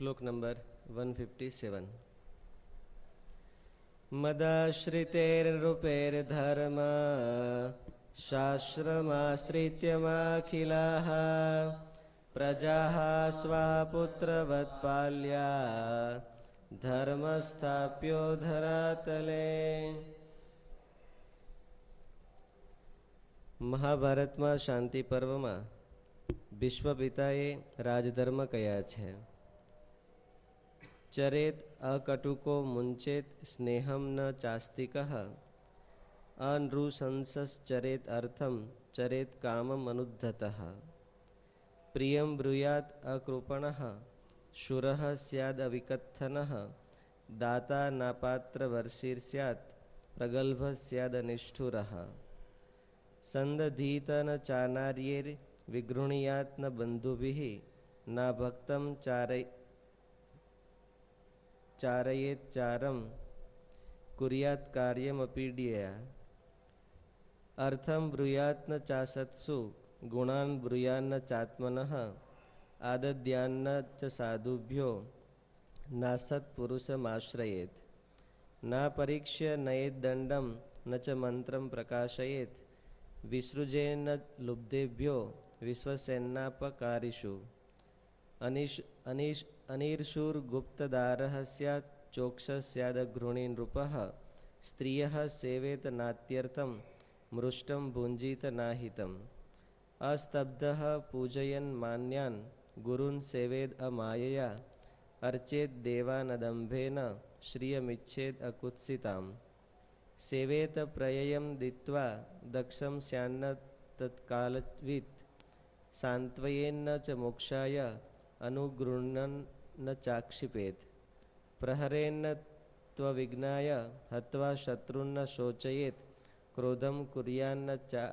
શ્લોક number one fifty seven મદાશ્રિતેર્નૃપેર્ધર્મ શાસ્ત્રમાશ્રિત્યમાખિલાः પ્રજાः સ્વાપુત્રવત્પાલ્યા ધર્મસ્થાપ્યો ધરાતલે મહાભારતમાં શાંતિ પર્વમાં ભીષ્મ પિતાએ રાજધર્મ કયા છે ચરેત અકટુકો મુંચેત સ્નેહમ ન ચાસ્તિક અનૃશંસશ્ચરેત અર્થમ ચરેત કામમ અનુદ્ધત પ્રિયમ બ્રૂયાત અકૃપણ શુર સ્યાદ અવિકથન દાતા નાપાત્ર વર્ષિર સ્યાત પ્રગલ્ભ સ્યાદ નિષ્ઠુર સંદધીતન ચાનાર્યેર વિગૃણીયાત્ન બંધુભિ ના ભક્તમ ચારય ચારયેત ચારમ કુર્યાત કાર્યમપીડ્યયા અર્થમ બ્રૂયાત્ન ચાસત્સુ ગુણાન બ્રૂયાન્ન ચાત્મન આદદ્યાન્ન ચ સાધુભ્યો નાસત પુરુષમાશ્રયેત ના પરીક્ષ્ય નયેત દંડમ ન ચ મંત્રમ પ્રકાશયેત વિસૃજેન લુબ્ધેભ્યો વિશ્વસેનાપકારીષુ અનિશ અનિશ અનિર્ષુર ગુપ્તદાર સ્યાત ચોક્ષ સ્યાદ ગૃણી નૃપ સ્ત્રિય સેવેત નાત્યર્થમ મૃષ્ટમ ભુંજીત નાહિતમ અસ્તબ્ધ પૂજયન માન્યાન ગુરુન સેવેદ અમાયયા અર્ચેત દેવાનદંભેન શ્રિયમિચ્છેદ અકુત્સિતામ સેવેત પ્રયયમ દિત્વા દક્ષમ સ્યાન્ન તત્કાલવિત સાંત્વયેન્ન ચ મોક્ષાય અનુગૃહ્ણન ન ચાક્ષિપેત પ્રહરેન્ન ત્વવિજ્ઞાય હત્વા શત્રુન્ન શોચયેત ક્રોધમ કુર્યાન્ન ચા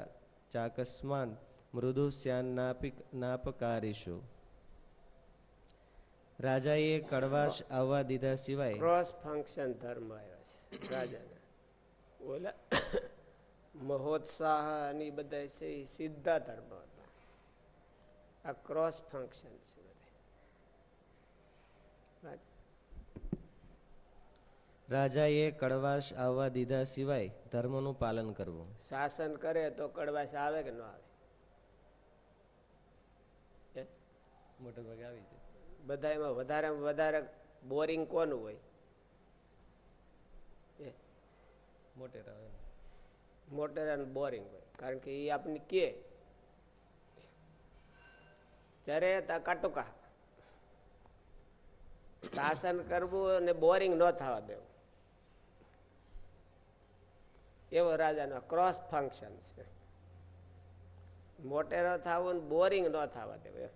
ચાકસ્માન મૃદુ સ્યાન્નાપિક નાપકારીશુ રાજાએ કડવાશ આવવા દીધા સિવાય ક્રોસ ફંક્શન ધર્મ આવ્યા છે રાજાના ઓલા મહોત્સાહ અને બધા છે એ સીધા ધર્મ હતા આ ક્રોસ ફંક્શન છે રાજાએ કડવાશ આવવા દીધા સિવાય ધર્મનું પાલન કરવું. શાસન કરે તો કડવાશ આવે કે ન આવે? મોટે ભાગે આવી છે. બધા એમાં વધારે વધારે બોરિંગ કોનું હોય? મોટેરા મોટેરા બોરિંગ હોય. કારણ કે એ આપણને કે જ્યારે તા કાટોકા. શાસન કરવું અને બોરિંગ ન થવા દેવું. એવો રાજાનો ક્રોસ ફંક્શન છે. મોટેરો થવું ને બોરિંગ ન થવા દેવું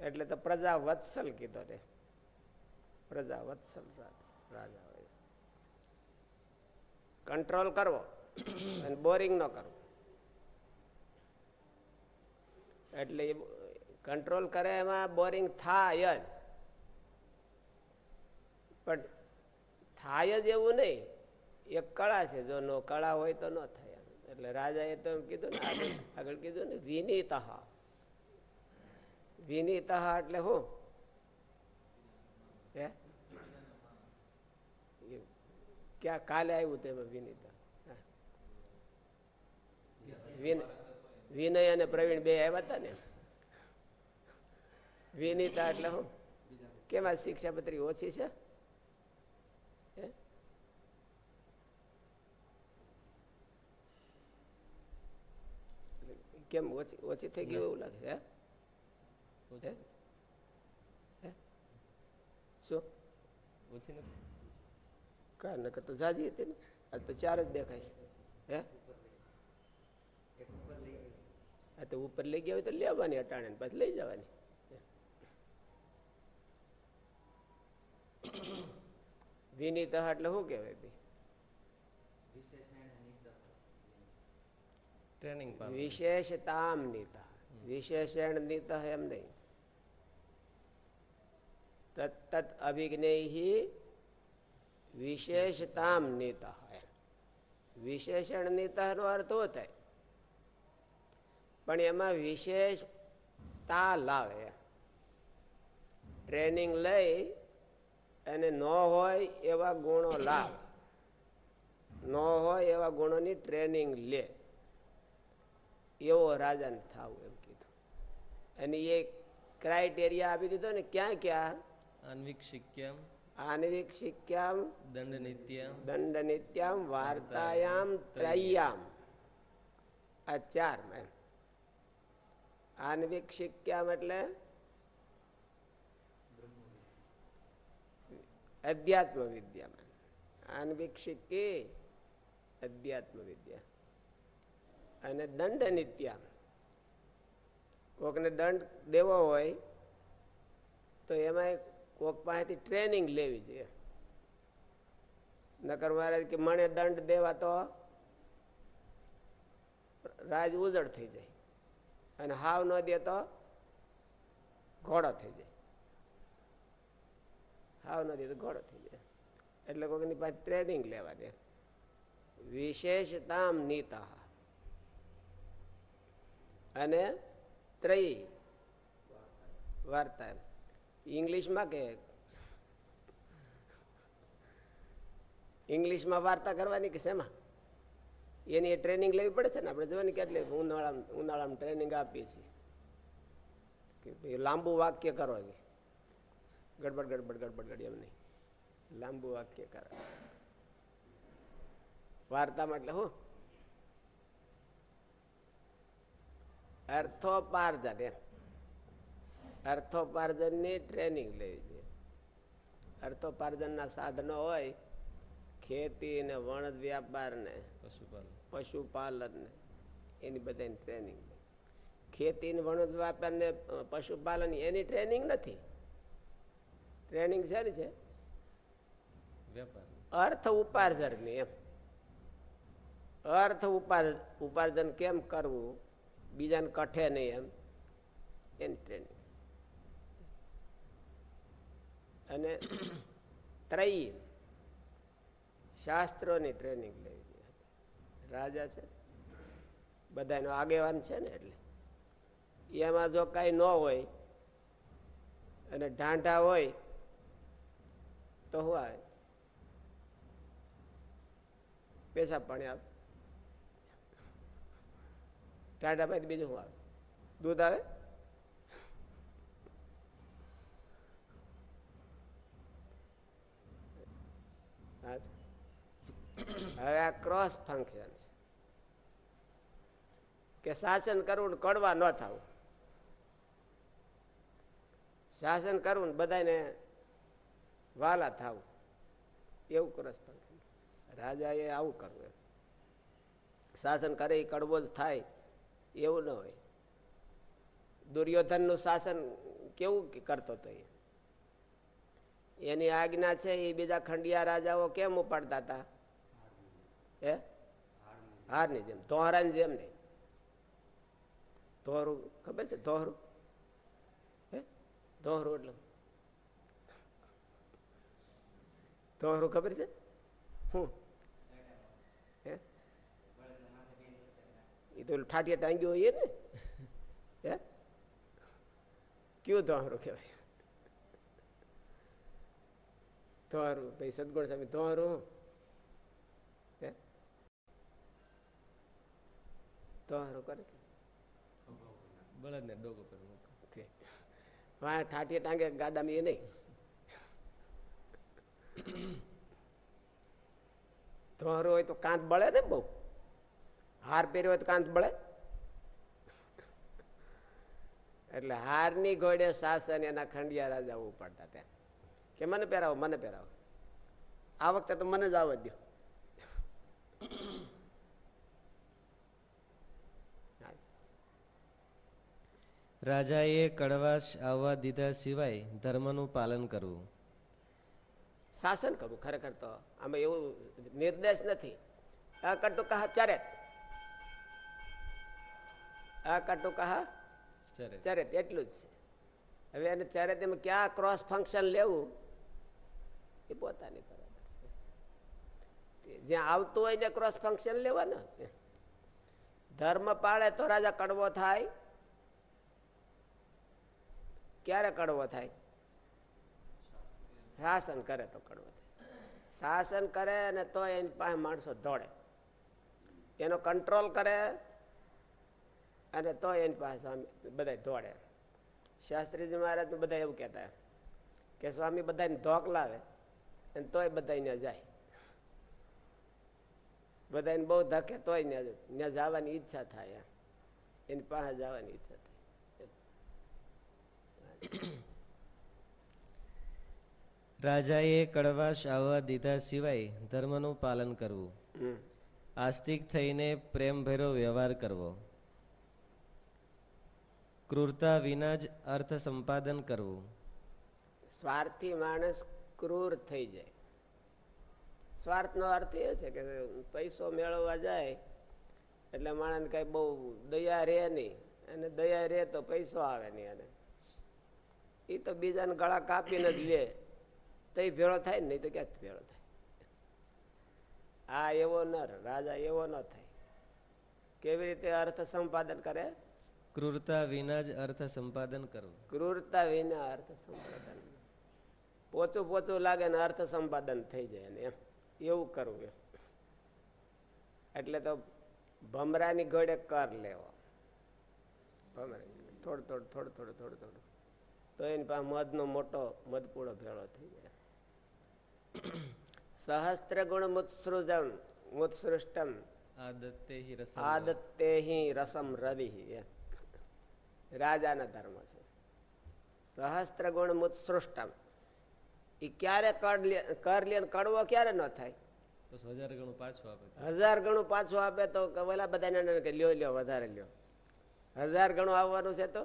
એટલે તો પ્રજા વત્સલ કીધો ને. પ્રજા વત્સલ રાજા હોય. કંટ્રોલ કરવો અને બોરિંગ ન કરવો. એટલે કંટ્રોલ કરે એમાં બોરિંગ થાય પણ થાય જ એવું નહીં. એક કળા છે, જો નો કળા હોય તો ન થાય. એટલે રાજાએ તો કીધું ને, આગળ કીધું ને, વિનીત. વિનીત એટલે હું? હે? ક્યાં કાલે આવ્યું તેમાં વિનીત? વિનય અને પ્રવીણ બે આવ્યા હતા ને? વિનીતા એટલે શું કેમાં શિક્ષાપત્રી ઓછી છે? કેમ? ઓછી ઓછી થઈ ગયું એવું લાગે હે? શું? ઓછી નથી. કા નકર તો જાજી હતી ને? આ તો ચાર જ દેખાય હે? હા તો ઉપર લઈ ગયા હોય તો લેવાની અટાણે પછી લઈ જવાની. વિનીત એટલે શું કહેવાય ભાઈ? ટ્રેનિંગ વિશેષતામ નીતા વિશેષણ નીત એમ નહીં તત્ત અભિજ્ઞ વિશેષતામ નીતા વિશેષણ નીતા નો અર્થ થાય પણ એમાં વિશેષતા લાવે ટ્રેનિંગ લઈ અને ન હોય એવા ગુણો લાવ ન હોય એવા ગુણોની ટ્રેનિંગ લે એવો રાજાને થવું એમ કીધું. અને એ ક્રાઇટેરિયા આપી દીધો ને ક્યાં ક્યાં? અન્વિક્ષિક્યમ આન્વિક શિક્યામ દંડ નિત્યમ દંડ નિત્યામ વાર્તાયામ ત્રય્યામ આ ચાર એમ. આન્વિક શિક્યામ એટલે અધ્યાત્મ વિદ્યામાં આન્વિક શિક્કી અધ્યાત્મ વિદ્યા અને દંડ નિત્યા. કોકને દંડ દેવો હોય, તો એમાં કોક પાસેથી ટ્રેનિંગ લેવી જોઈએ. નકર મહારાજ કે મને દંડ દેવા તો રાજ ઉજળ થઈ જાય. અને હાવ ન દે તો ઘોડો થઈ જાય. હાવ ન દે તો ઘોડો થઈ જાય. એટલે કોઈની પાસે ટ્રેનિંગ લેવા દે. વિશેષતામ નીતા. અને ત્રયી વાર્તા. ઇંગ્લિશમાં કે? ઇંગ્લિશમાં વાર્તા કરવાની કે શેમાં? એની ટ્રેનિંગ લેવી પડે છે ને? આપણે જોવાની કેટલી ઉનાળામાં ઉનાળામાં ટ્રેનિંગ આપીએ છીએ. કે ભાઈ લાંબુ વાક્ય કરો ગડબડ ગડબડ ગડબડ ગડી એમ નહીં. લાંબુ વાક્ય કરો. વાર્તામાં એટલે હું? અર્થોપાર્જન એમ. અર્થોપાર્જનની ટ્રેનિંગ લેવી જોઈએ અર્થોપાર્જનના સાધનો હોય ખેતી ને વણજ વ્યાપાર ને પશુપાલન. ને એની બધાની ટ્રેનિંગ ખેતી ને વણજ વ્યાપાર ને પશુપાલન એની ટ્રેનિંગ નથી. ટ્રેનિંગ શેની છે? અર્થ અર્થ ઉપાર્જનની એમ. અર્થ ઉપાર ઉપાર્જન કેમ કરવું? બીજાને કઠે નહીં એમ. એની ટ્રેનિંગ અને ત્રયી શાસ્ત્રોની ટ્રેનિંગ લેવી રાજા છે. બધાનો આગેવાન છે ને એટલે. એમાં જો કાંઈ ન હોય અને ઢાંઢા હોય તો હું આવે. પૈસા પાણી આવે ટાટા ભાઈ બીજું શું આવે? દૂધ આવે? હવે આ ક્રોસ ફંક્શન છે. કે શાસન કરવું કડવા ન થવું. શાસન કરવું ને બધાને વાલા થવું. એવું ક્રોસ ફંક્શન રાજાએ આવું કરવું શાસન કરે એ કડવો જ થાય. એવું ન હોય. દુર્યોધનનું શાસન કેવું કરતો હતો એ? એની આજ્ઞા છે એ બીજા ખંડિયા રાજાઓ કેમ ઉપાડતા હતા હે? હારની જેમ તોહરાની જેમ નહીં. તોહરું ખબર છે તોહરું હે? તોહરું એટલે? તોહરું ખબર છે? હે? એ તો ઓલું ટાંગ્યું હોય ને હે? કયું તોહરું કહેવાય? તોહરું ભાઈ સદગુણ સ્વામી તોહરું હે? કરે ડોગો પર ઠીક. ટાંગે ગાડામાં એ નહીં. તોહરું હોય તો કાંત બળે ને બહુ? હાર પહેર્યો તો કાંત બળે? એટલે હારની ઘોડે સાસન એના ખંડિયા રાજા ઉપાડતા ત્યાં. કે મને પહેરાવો મને પહેરાવો. આ વખતે તો મને જ આવવા દો રાજાએ કડવાશ આવવા દીધા સિવાય ધર્મનું પાલન કરવું. શાસન કરવું ખરેખર તો આમાં એવું નિર્દેશ નથી. આ કટુ કહા ચરેત આ કાટો કહા? ચરે ચરેત એટલું જ છે. હવે એને ચરેત એમાં ક્યાં ક્રોસ ફંક્શન લેવું? એ પોતાની બરાબર છે. જ્યાં આવતું હોય ને ક્રોસ ફંક્શન લેવાના. ધર્મ પાળે તો રાજા કડવો થાય. ક્યારે કડવો થાય? શાસન કરે તો કડવો થાય. શાસન કરે અને તો એની પાસે માણસો દોડે. એનો કંટ્રોલ કરે. અને તો એની પાસે બધા દોડે. શાસ્ત્રીજી મહારાજ બધા એવું કહેતા કે સ્વામી બધાને ધોક લાવે અને તોય બધા ત્યાં જાય. બધાને બહુ ધકે તોય ત્યાં જવાની ઈચ્છા થાય એની પાસે જવાની ઈચ્છા થાય. રાજાએ કડવાશ આવવા દીધા સિવાય ધર્મનું પાલન કરવું. આસ્તિક થઈને પ્રેમભેરો વ્યવહાર કરવો. ક્રૂરતા વિના જ અર્થ સંપાદન કરવું. સ્વાર્થી માણસ ક્રૂર થઈ જાય. સ્વાર્થનો અર્થ એ છે કે પૈસો મેળવવા જાય, એટલે માણસ કઈ બહુ દયા રહે નહીં, અને દયા રહે તો પૈસો આવે નહીં અને એ તો બીજાને ગળા કાપીને જ લે. તો એ ભેળો થાય ને નહીં તો ક્યાંથી ભેળો થાય? આ એવો નર, રાજા એવો ન થાય. કેવી રીતે અર્થ સંપાદન કરે? ક્રૂરતા વિના જ અર્થ સંપાદન કરવું. ક્રૂરતા વિના અર્થ સંપાદન પોચું પોચું લાગે ને અર્થ સંપાદન થઈ જાય ને એમ. એવું કરવું એમ. એટલે તો ભમરાની ઘોડે કર લેવો. ભમરાની થોડું થોડું થોડું થોડું થોડું થોડું. તો એની પાસે મધનો મોટો મધપૂળો ભેળો થઈ જાય. સહસ્ત્ર ગુણ મુત્સૃજમ મુત્સૃષ્ટમ. આદત્તે રસમ રવિ. એમ. રાજાના ધર્મ છે. સહસ્ત્ર ગુણ મુત્સૃષ્ટમ એ ક્યારે કર લે કડવો ક્યારે ન થાય? હજાર ગણું પાછું આપે હજાર ગણું પાછું આપે તો ઓલા બધા લ્યો લ્યો વધારે લ્યો. હજાર ગણું આવવાનું છે તો?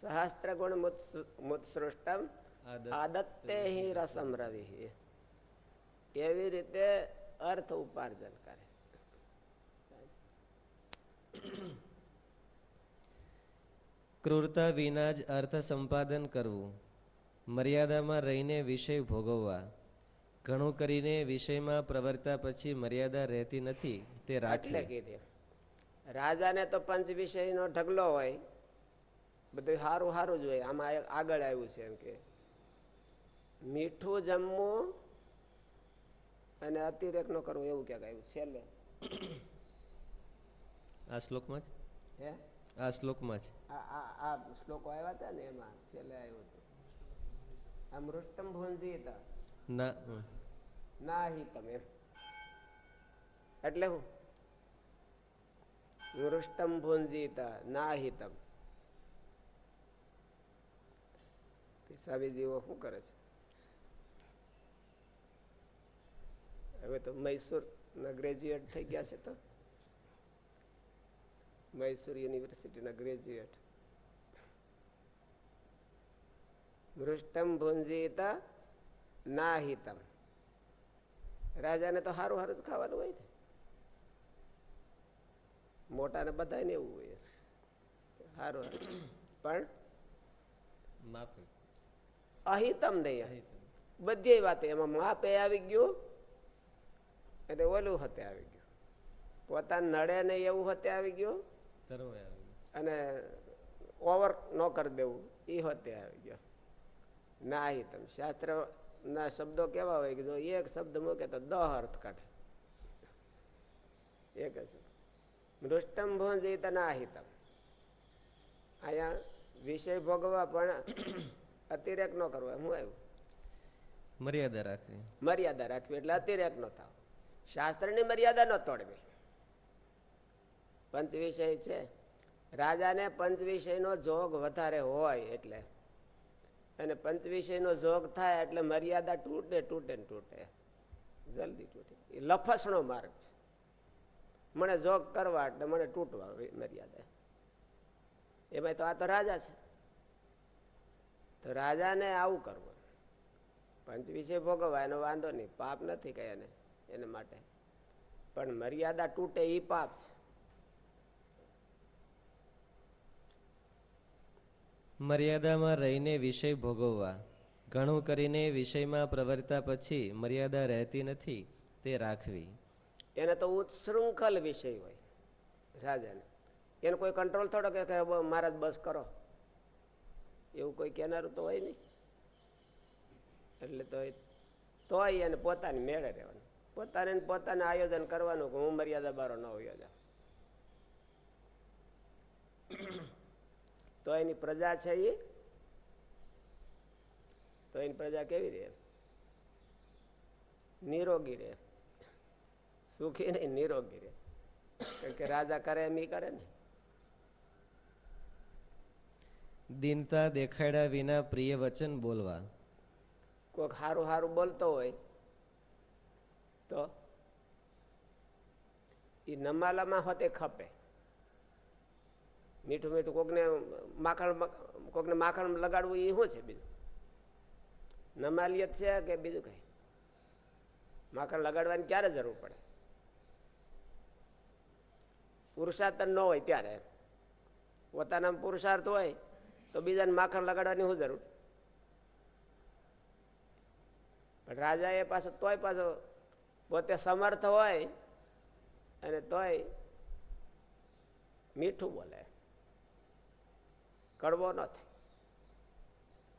સહસ્ત્ર ગુણ મુત્સ- મુત્સૃષ્ટમ આદત આદત્તે રસમ રવિ એવી રીતે અર્થ ઉપાર્જન કરે. ક્રૂરતા વિના જ અર્થ સંપાદન કરવું. મર્યાદામાં રહીને વિષય ભોગવવા. ઘણું કરીને વિષયમાં પ્રવર્તા પછી મર્યાદા રહેતી નથી તે એટલે રાખવી રાજાને તો પંચ વિષયનો ઢગલો હોય. બધું સારું સારું જ હોય. આમાં આગળ આવ્યું છે એમ કે મીઠું જમવું અને અતિરેક નો કરવું એવું ક્યાંક આવ્યું છેલ્લે. આ શ્લોકમાં જ? હે? આ શ્લોકમાં છે. આ શ્લોકો આવ્યા હતા ને એમાં છેલ્લે આવ્યો હતો. આ મૃષ્ટમ ભુવનજી હતા. ના. ના હિતમ તમે એટલે હું? મૃષ્ટમ ભુંજીતા ના હિતમ સાબીજીઓ શું કરે છે? હવે તો મૈસૂર ના ગ્રેજ્યુએટ થઈ ગયા છે તો? મૈસૂર યુનિવર્સિટીના ગ્રેજ્યુએટ મૃષ્ટમ ભુંજીતા ના રાજાને તો સારું સારું જ ખાવાનું હોય ને મોટાને બધાને એવું હોય સારું પણ અહિતમ નહીં. બધી વાત એમાં માપે આવી ગયું અને ઓલું હતે આવી ગયું પોતાને નડે નહીં એવું હતે આવી ગયો. અને ઓવર ન કરી દેવું એ હોતે આવી ગયો. ના તમે. શાસ્ત્ર ના શબ્દો કેવા હોય કે જો એક શબ્દ મૂકે તો દહ અર્થ કાઢે. એક જ મૃષ્ટમ ભોંજી ના હિતમ અહીંયા વિષય ભોગવા પણ અતિરેક ન કરવો. હું આવ્યું? મર્યાદા રાખવી. મર્યાદા રાખવી એટલે અતિરેક ન થાવ. શાસ્ત્રની મર્યાદા ન તોડવી. પંચ વિષય છે. રાજાને પંચ વિષયનો જોગ વધારે હોય એટલે. અને પંચ વિષયનો જોગ થાય એટલે મર્યાદા તૂટે તૂટે તૂટે. જલ્દી તૂટે. એ લફસણો માર્ગ છે. મને જોગ કરવા એટલે મને તૂટવા મર્યાદા. મર્યાદા એમાં તો આ તો રાજા છે. તો રાજાને આવું કરવું. પંચ વિષય ભોગવવા એનો વાંધો નહીં. પાપ નથી કઈ એને એને માટે. પણ મર્યાદા તૂટે એ પાપ છે. મર્યાદામાં રહીને વિષય ભોગવવા. ઘણું કરીને વિષયમાં પ્રવર્તા પછી મર્યાદા રહેતી નથી, તે રાખવી. એને તો ઉત્સૃંખલ વિષય હોય, રાજાને. એને કોઈ કંટ્રોલ થોડો કે મહારાજ બસ કરો. એવું કોઈ કહેનારું તો હોય નહીં. એટલે તો તોય એને પોતાની મેળે રહેવાનું. પોતાને પોતાને આયોજન કરવાનું કે હું મર્યાદા બારો ન હોયો તો એની પ્રજા છે એ તો એની પ્રજા કેવી રહે? નિરોગી રહે. સુખી નહીં નિરોગી રહે. કારણ કે રાજા કરે એમ ઈ કરે ને. દિનતા દેખાડ્યા વિના પ્રિય વચન બોલવા. કોઈક સારું સારું બોલતો હોય તો એ નમાલામાં હોતે ખપે. મીઠું મીઠું કોકને માખણ કોકને માખણ લગાડવું એ શું છે બીજું? નમાલિયત છે કે બીજું કઈ? માખણ લગાડવાની ક્યારે જરૂર પડે? પુરુષાર્થ ન હોય ત્યારે. પોતાના પુરુષાર્થ હોય તો બીજાને માખણ લગાડવાની શું જરૂર? પણ એ પાછો તોય પાછો પોતે સમર્થ હોય અને તોય મીઠું બોલે. કડવો ન થાય.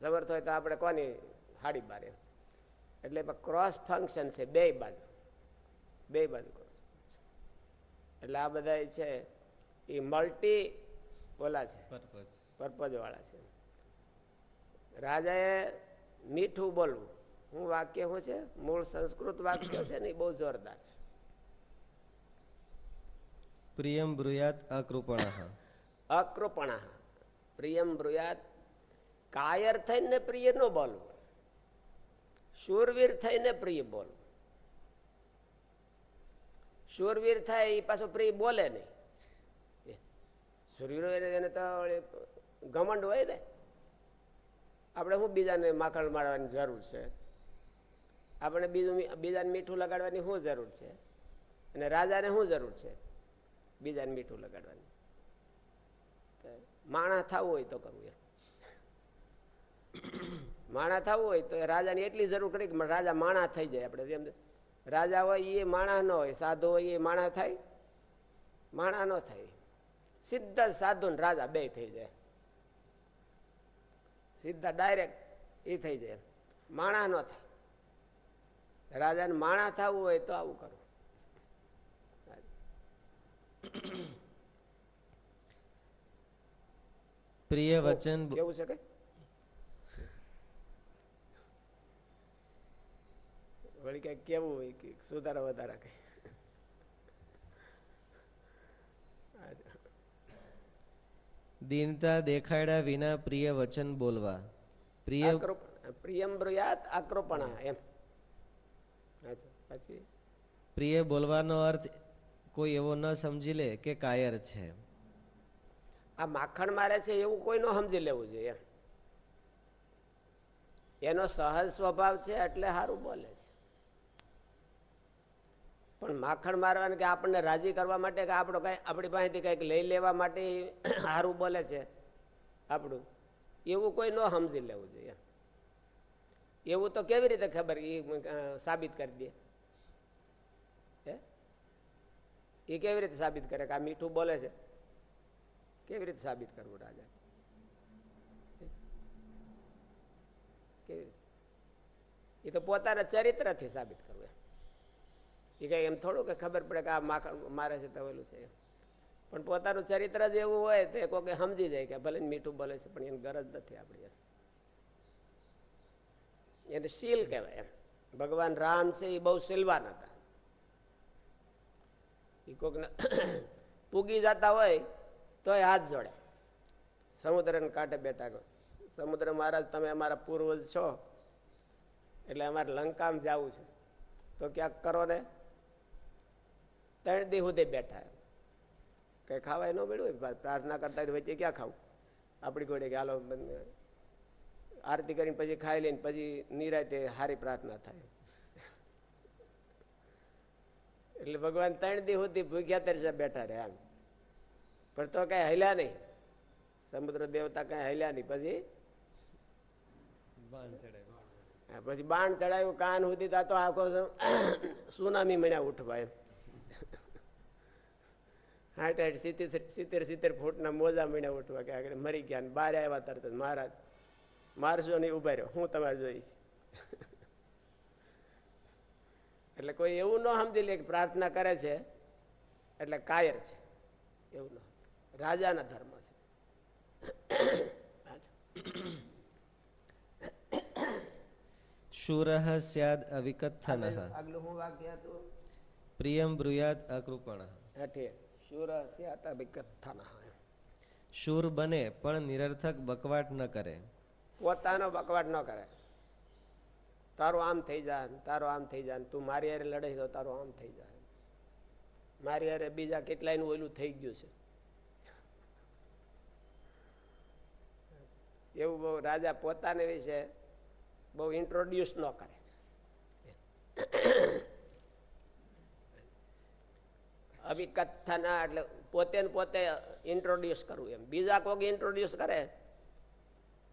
સમર્થ હોય તો આપણે કોની હાડી બારે. એટલે ક્રોસ ફંક્શન છે બે બાજુ. બે બાજુ એટલે આ બધા છે એ મલ્ટી ઓલા છે. પર્પઝ વાળા છે. રાજાએ મીઠું બોલવું. હું વાક્ય શું છે? મૂળ સંસ્કૃત વાક્ય છે ને એ બહુ જોરદાર છે. પ્રિયમ બ્રુયાત અકૃપણ અકૃપણા પ્રિયમ બ્રુયાત. કાયર થઈને પ્રિય ન બોલવું. શૂરવીર થઈને પ્રિય બોલવું. શૂરવીર થાય એ પાછો પ્રિય બોલે નહીં. શૂરવીર એને તો ઘમંડ હોય ને. આપણે શું બીજાને માખણ મારવાની જરૂર છે? આપણે બીજું બીજાને મીઠું લગાડવાની શું જરૂર છે? અને રાજાને શું જરૂર છે? બીજાને મીઠું લગાડવાની. માણા થવું હોય તો કરવું એમ. માણા થવું હોય તો રાજાની એટલી જરૂર કરી કે રાજા માણા થઈ જાય. આપણે જેમ રાજા હોય એ માણા ન હોય, સાધુ હોય એ માણા થાય, માણા ન થાય. સીધા સાધુ ને રાજા બે થઈ જાય. સીધા ડાયરેક્ટ એ થઈ જાય. માણા ન થાય. રાજાને માણા થવું હોય તો આવું કરવું પ્રિય વચન કેવું છે કઈ વળી કઈ કેવું હોય કે સુધારા વધારા કઈ દીનતા દેખાડ્યા વિના પ્રિય વચન બોલવા. પ્રિય પ્રિયમ બ્રુયાત આક્રોપણા એમ. પછી પ્રિય બોલવાનો અર્થ કોઈ એવો ન સમજી લે કે કાયર છે. આ માખણ મારે છે એવું કોઈ ન સમજી લેવું જોઈએ. એનો સહજ સ્વભાવ છે એટલે સારું બોલે છે. પણ માખણ મારવાને કે આપણને રાજી કરવા માટે કે આપણો કઈ, આપણી પાસેથી કંઈક લઈ લેવા માટે સારું બોલે છે? આપણું. એવું કોઈ ન સમજી લેવું જોઈએ. એવું તો કેવી રીતે ખબર? એ સાબિત કરી દે. એ કેવી રીતે સાબિત કરે કે આ મીઠું બોલે છે? કેવી રીતે સાબિત કરવું રાજા એ તો પોતાના ચરિત્રથી સાબિત કરવું એમ. એ કઈ એમ થોડું કે ખબર પડે કે આ માખણ મારે છે તવેલું છે પણ પોતાનું ચરિત્ર જ એવું હોય તો કોઈ સમજી જાય કે ભલે મીઠું બોલે છે, પણ એની ગરજ નથી આપણી એને શીલ કહેવાય એમ. ભગવાન રામ છે એ બહુ શીલવાન હતા. એ કોકને પૂગી જતા હોય તોય હાથ જોડે. સમુદ્રને કાંઠે બેઠા ગયો. સમુદ્ર મહારાજ, તમે અમારા પૂર્વજ છો, એટલે અમારે લંકામાં જવું છે. તો ક્યાંક કરો ને? ત્રણ દી સુધી બેઠા. કઈ ખાવાય ન મળ્યું પ્રાર્થના કરતા હોય તે ક્યાં ખાવું? આપણી ઘોડે કે હાલો. આરતી કરીને પછી ખાઈ લઈને પછી નિરાતે હારી પ્રાર્થના થાય. એટલે ભગવાન ત્રણ દી સુધી ભૂખ્યા તરસે બેઠા રહ્યા એમ. પણ તો કઈ હલ્યા નહીં. સમુદ્ર દેવતા કઈ હલ્યા નહીં. પછી? પછી બાણ ચડાવ્યું કાન સુધી તા તો આખો સુનામી મળ્યા ઉઠવા એમ. હાઠ સિત્તેર સિત્તેર સિત્તેર ફૂટના મોજા મળ્યા ઉઠવા કે આગળ મરી ગયા ને બારે આવ્યા તરત મહારાજ. મારશો નહીં ઊભા રહ્યો હું તમારે જોઈશ એટલે કોઈ એવું ન સમજી લે કે પ્રાર્થના કરે છે એટલે કાયર છે. એવું ન રાજાના ધર્મ છે. શૂર સ્યાદ અવિકથન. આગલું હું વાક્ય હતું પ્રિયમ બ્રુયાદ અકૃપણ. હેઠે શૂર બને પણ નિરર્થક બકવાટ ન કરે. પોતાનો બકવાટ ન કરે. તારું આમ થઈ જાય તારું આમ થઈ જાય તું મારી હારે લડે તો તારું આમ થઈ જાય. મારી હારે બીજા કેટલાયનું ઓલું થઈ ગયું છે. એવું બહુ રાજા પોતાને વિશે બહુ ઇન્ટ્રોડ્યુસ ન કરે. અવિકથના એટલે પોતે પોતે ઇન્ટ્રોડ્યુસ કરવું એમ. બીજા કોઈક ઇન્ટ્રોડ્યુસ કરે,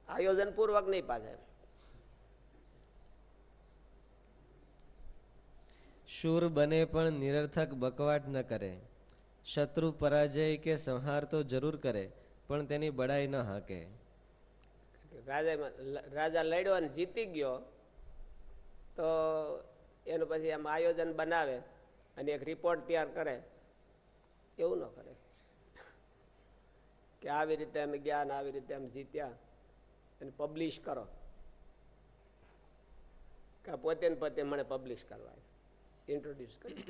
આયોજન પૂર્વક નહીં પાછા શૂર બને પણ નિરર્થક બકવાટ ન કરે. શત્રુ પરાજય કે સંહાર તો જરૂર કરે, પણ તેની બડાઈ ન હાકે. રાજા રાજા લડ્યો અને જીતી ગયો, તો એનું પછી આમ આયોજન બનાવે અને એક રિપોર્ટ તૈયાર કરે. એવું ન કરે. કે આવી રીતે અમે ગયા ને આવી રીતે અમે જીત્યા અને પબ્લિશ કરો. કે પોતે ને પોતે મને પબ્લિશ કરવા ઇન્ટ્રોડ્યુસ કરી.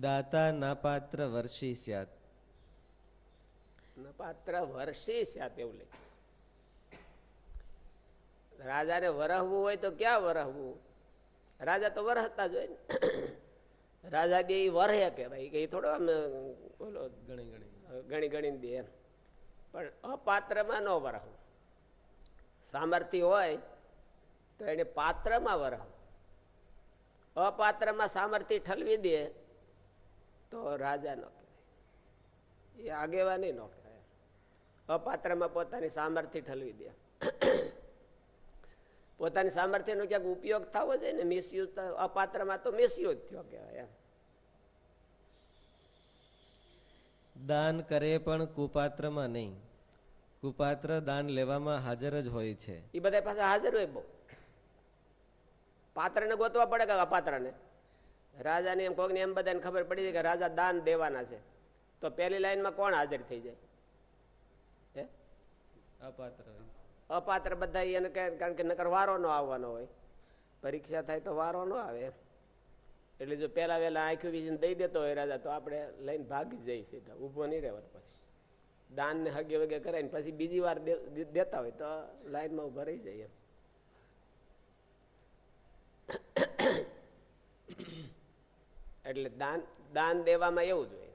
દાતા નાપાત્ર વર્ષી સ્યાત. પાત્ર વર્ષે સાત એવું લખે રાજાને વરહવું હોય તો ક્યાં વરહવું? રાજા તો વરહતા જ હોય ને. રાજા દે વરહે કે ભાઈ કે થોડો આમ બોલો ગણી ગણી. ગણી ગણી દે એમ. પણ અપાત્રમાં ન વરહવું. સામર્થ્ય હોય તો એને પાત્રમાં વરહવું. અપાત્રમાં સામર્થ્ય ઠલવી દે તો રાજા ન કહેવાય. એ આગેવાની ન કહેવાય. અપાત્રમાં પોતાની સામર્થ્ય ઠલવી દે. પોતાની સામર્થ્યનો ક્યાંક ઉપયોગ થવો જોઈએ ને મિસયુઝ અપાત્રમાં તો મિસયુઝ થયો કહેવાય દાન કરે પણ કુપાત્રમાં નહીં. કુપાત્ર દાન લેવામાં હાજર જ હોય છે. એ બધા પાસે હાજર હોય બહુ. પાત્રને ગોતવા પડે કે અપાત્રને? રાજાને એમ કોઈકને એમ બધાને ખબર પડી જાય કે રાજા દાન દેવાના છે. તો પહેલી લાઈનમાં કોણ હાજર થઈ જાય? અપાત્ર અપાત્ર બધા એને કારણ કે નકર વારો ન આવવાનો હોય. પરીક્ષા થાય તો વારો ન આવે એટલે જો પહેલા વહેલા આંખ્યું વિશે દઈ દેતો હોય રાજા, તો આપણે લઈને ભાગી જઈએ સીધા, ઊભો નહીં રહેવાનું પછી. દાન ને હગે વગે કરાવીને પછી બીજી વાર દેતા હોય તો લાઈનમાં ઊભા રહી જાય એમ. એટલે દાન દાન દેવામાં એવું જ હોય.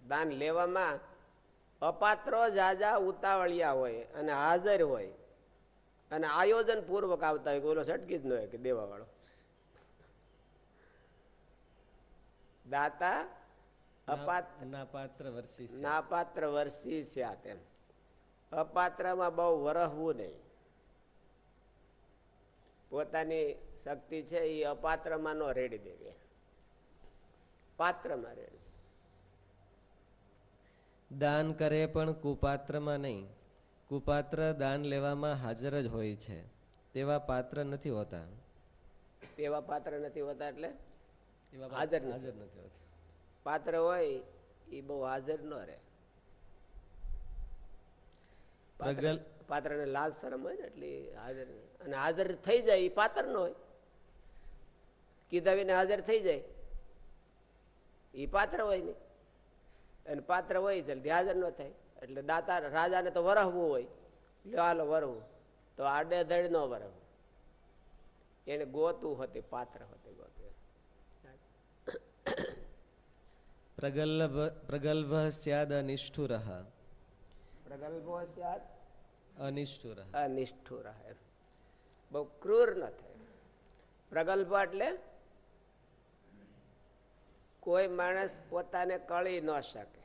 દાન લેવામાં અપાત્રો જાજા ઉતાવળિયા હોય અને હાજર હોય. અને આયોજન પૂર્વક આવતા હોય ઓલો સટકી જ ન હોય કે દેવા વાળો દાતા અપાત્ર. નાપાત્ર વર્ષી છે આ તેમ. અપાત્રમાં બહુ વરહવું નહીં. પોતાની શક્તિ છે એ અપાત્રમાં નો રેડી દેવી. પાત્રમાં રેડી. દાન કરે પણ કુપાત્રમાં નહીં. કુપાત્ર દાન લેવામાં હાજર જ હોય છે. તેવા પાત્ર નથી હોતા. તેવા પાત્ર નથી હોતા એટલે હાજર. હાજર નથી હોતા. પાત્ર હોય એ બહુ હાજર ન રહે. પાત્ર પાત્રને લાજ શરમ હોય ને એટલે હાજર અને હાજર થઈ જાય એ પાત્ર ન હોય. કીધા વિના હાજર થઈ જાય. એ પાત્ર હોય નહીં અને પાત્ર હોય જલ્દી હાજર ન થાય. એટલે દાતા રાજાને તો વરહવું હોય. લ્યો હાલો વરવું તો આડે ધડ ન વરહવું. એને ગોતું હતી પાત્ર હતી ગોતું. પ્રગલ્ભ પ્રગલ્ભ સ્યાદ અનિષ્ઠુર. પ્રગલ્ભો સ્યાદ અનિષ્ઠુર. અનિષ્ઠુર બહુ ક્રૂર ન થાય. પ્રગલ્ભ એટલે કોઈ માણસ પોતાને કળી ન શકે.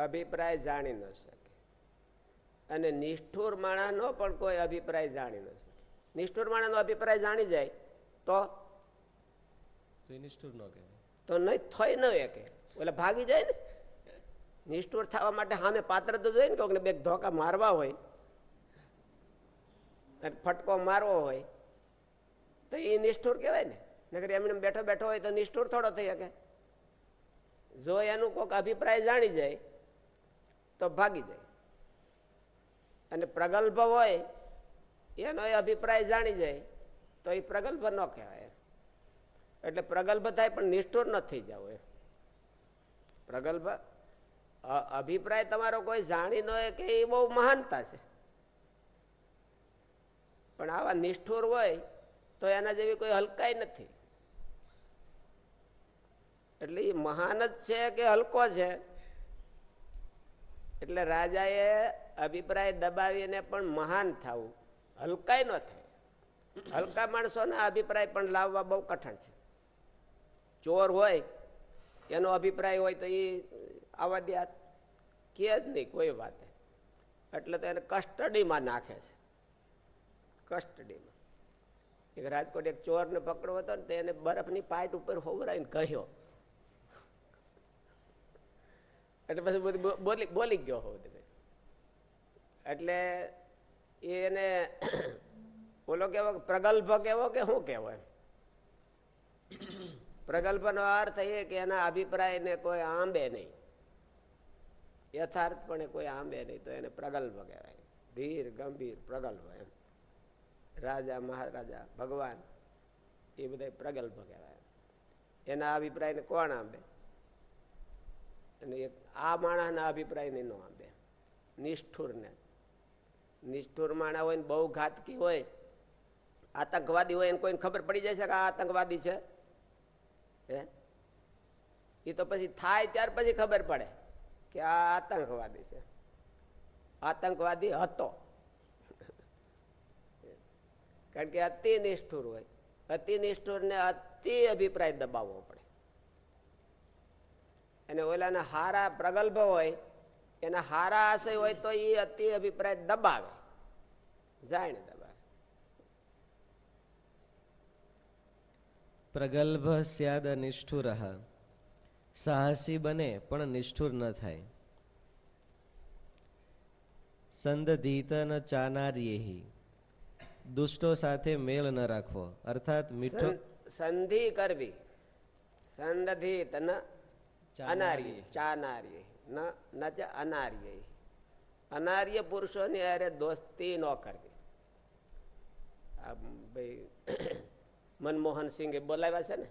અભિપ્રાય જાણી ન શકે. અને નિષ્ઠુર માણસનો પણ કોઈ અભિપ્રાય જાણી ન શકે. નિષ્ઠુર માણસનો અભિપ્રાય જાણી જાય તો? નિષ્ઠુર ન કહેવાય. તો નહીં થઈ ન કે. એટલે ભાગી જાય ને? નિષ્ઠુર થવા માટે સામે પાત્ર તો જોઈએ ને કોઈને બે ધોકા મારવા હોય અને ફટકો મારવો હોય તો એ નિષ્ઠુર કહેવાય ને? નગર એમને બેઠો બેઠો હોય તો નિષ્ઠુર થોડો થઈ શકે. જો એનું કોઈક અભિપ્રાય જાણી જાય, તો ભાગી જાય. અને પ્રગલ્ભ હોય, એનો એ અભિપ્રાય જાણી જાય, તો એ પ્રગલ્ભ ન કહેવાય. એટલે પ્રગલ્ભ થાય પણ નિષ્ઠુર ન થઈ જાવ એ પ્રગલ્ભ અભિપ્રાય તમારો કોઈ જાણી ન હોય કે એ બહુ મહાનતા છે. પણ આવા નિષ્ઠુર હોય, તો એના જેવી કોઈ હલકાઈ નથી. એટલે એ મહાન જ છે કે હલકો છે? એટલે રાજાએ અભિપ્રાય દબાવીને પણ મહાન થવું. હલકાઈ ન થાય. હલકા માણસોના અભિપ્રાય પણ લાવવા બહુ કઠણ છે. ચોર હોય, એનો અભિપ્રાય હોય તો એ આવા દે. કે જ નહીં, કોઈ વાત એટલે તો એને કસ્ટડીમાં નાખે છે. કસ્ટડીમાં. એક રાજકોટ એક ચોરને પકડવો હતો ને તો એને બરફની પાઇટ ઉપર હોવરાઈને કહ્યો એટલે પછી બધું બોલી બોલી ગયો હોવ તમે. એટલે એને ઓલો કેવો પ્રગલ્ભ કેવો કે શું કેવો એમ. પ્રગલ્ભનો અર્થ એ કે એના અભિપ્રાયને કોઈ આંબે નહીં. યથાર્થપણે કોઈ આંબે નહીં તો એને પ્રગલ્ભ કહેવાય. ધીર, ગંભીર, પ્રગલ્ભ એમ. રાજા, મહારાજા, ભગવાન એ બધા પ્રગલ્ભ કહેવાય. એના અભિપ્રાયને કોણ આંબે? અને આ માણસના અભિપ્રાયને ન આંબે નિષ્ઠુરને. નિષ્ઠુર માણા હોય ને બહુ ઘાતકી હોય, આતંકવાદી હોય એને કોઈને ખબર પડી જાય છે કે આ આતંકવાદી છે? હે? એ તો પછી થાય ત્યાર પછી ખબર પડે કે આ આતંકવાદી છે. આતંકવાદી હતો. કારણ કે અતિ નિષ્ઠુર હોય. અતિ નિષ્ઠુરને અતિ અભિપ્રાય દબાવવો પડે અને ઓલાના હારા પ્રગલ્ભ હોય એના હારા આશય હોય તો એ અતિ અભિપ્રાય દબાવે. જાણે દબાવે. પ્રગલ્ભ સ્યાદ નિષ્ઠુર સાહસી બને પણ નિષ્ઠુર ન થાય. સંદધીત ન ચાનાર્યેહી. દુષ્ટો સાથે મેળ ન રાખવો. અર્થાત મીઠો સંધિ કરવી. સંધિ ન અનાર્ય ચાનાર્ય ન ન અનાર્ય અનાર્ય પુરુષોની હારે દોસ્તી ન કરવી. ભાઈ મનમોહન સિંઘે બોલાવ્યા છે ને,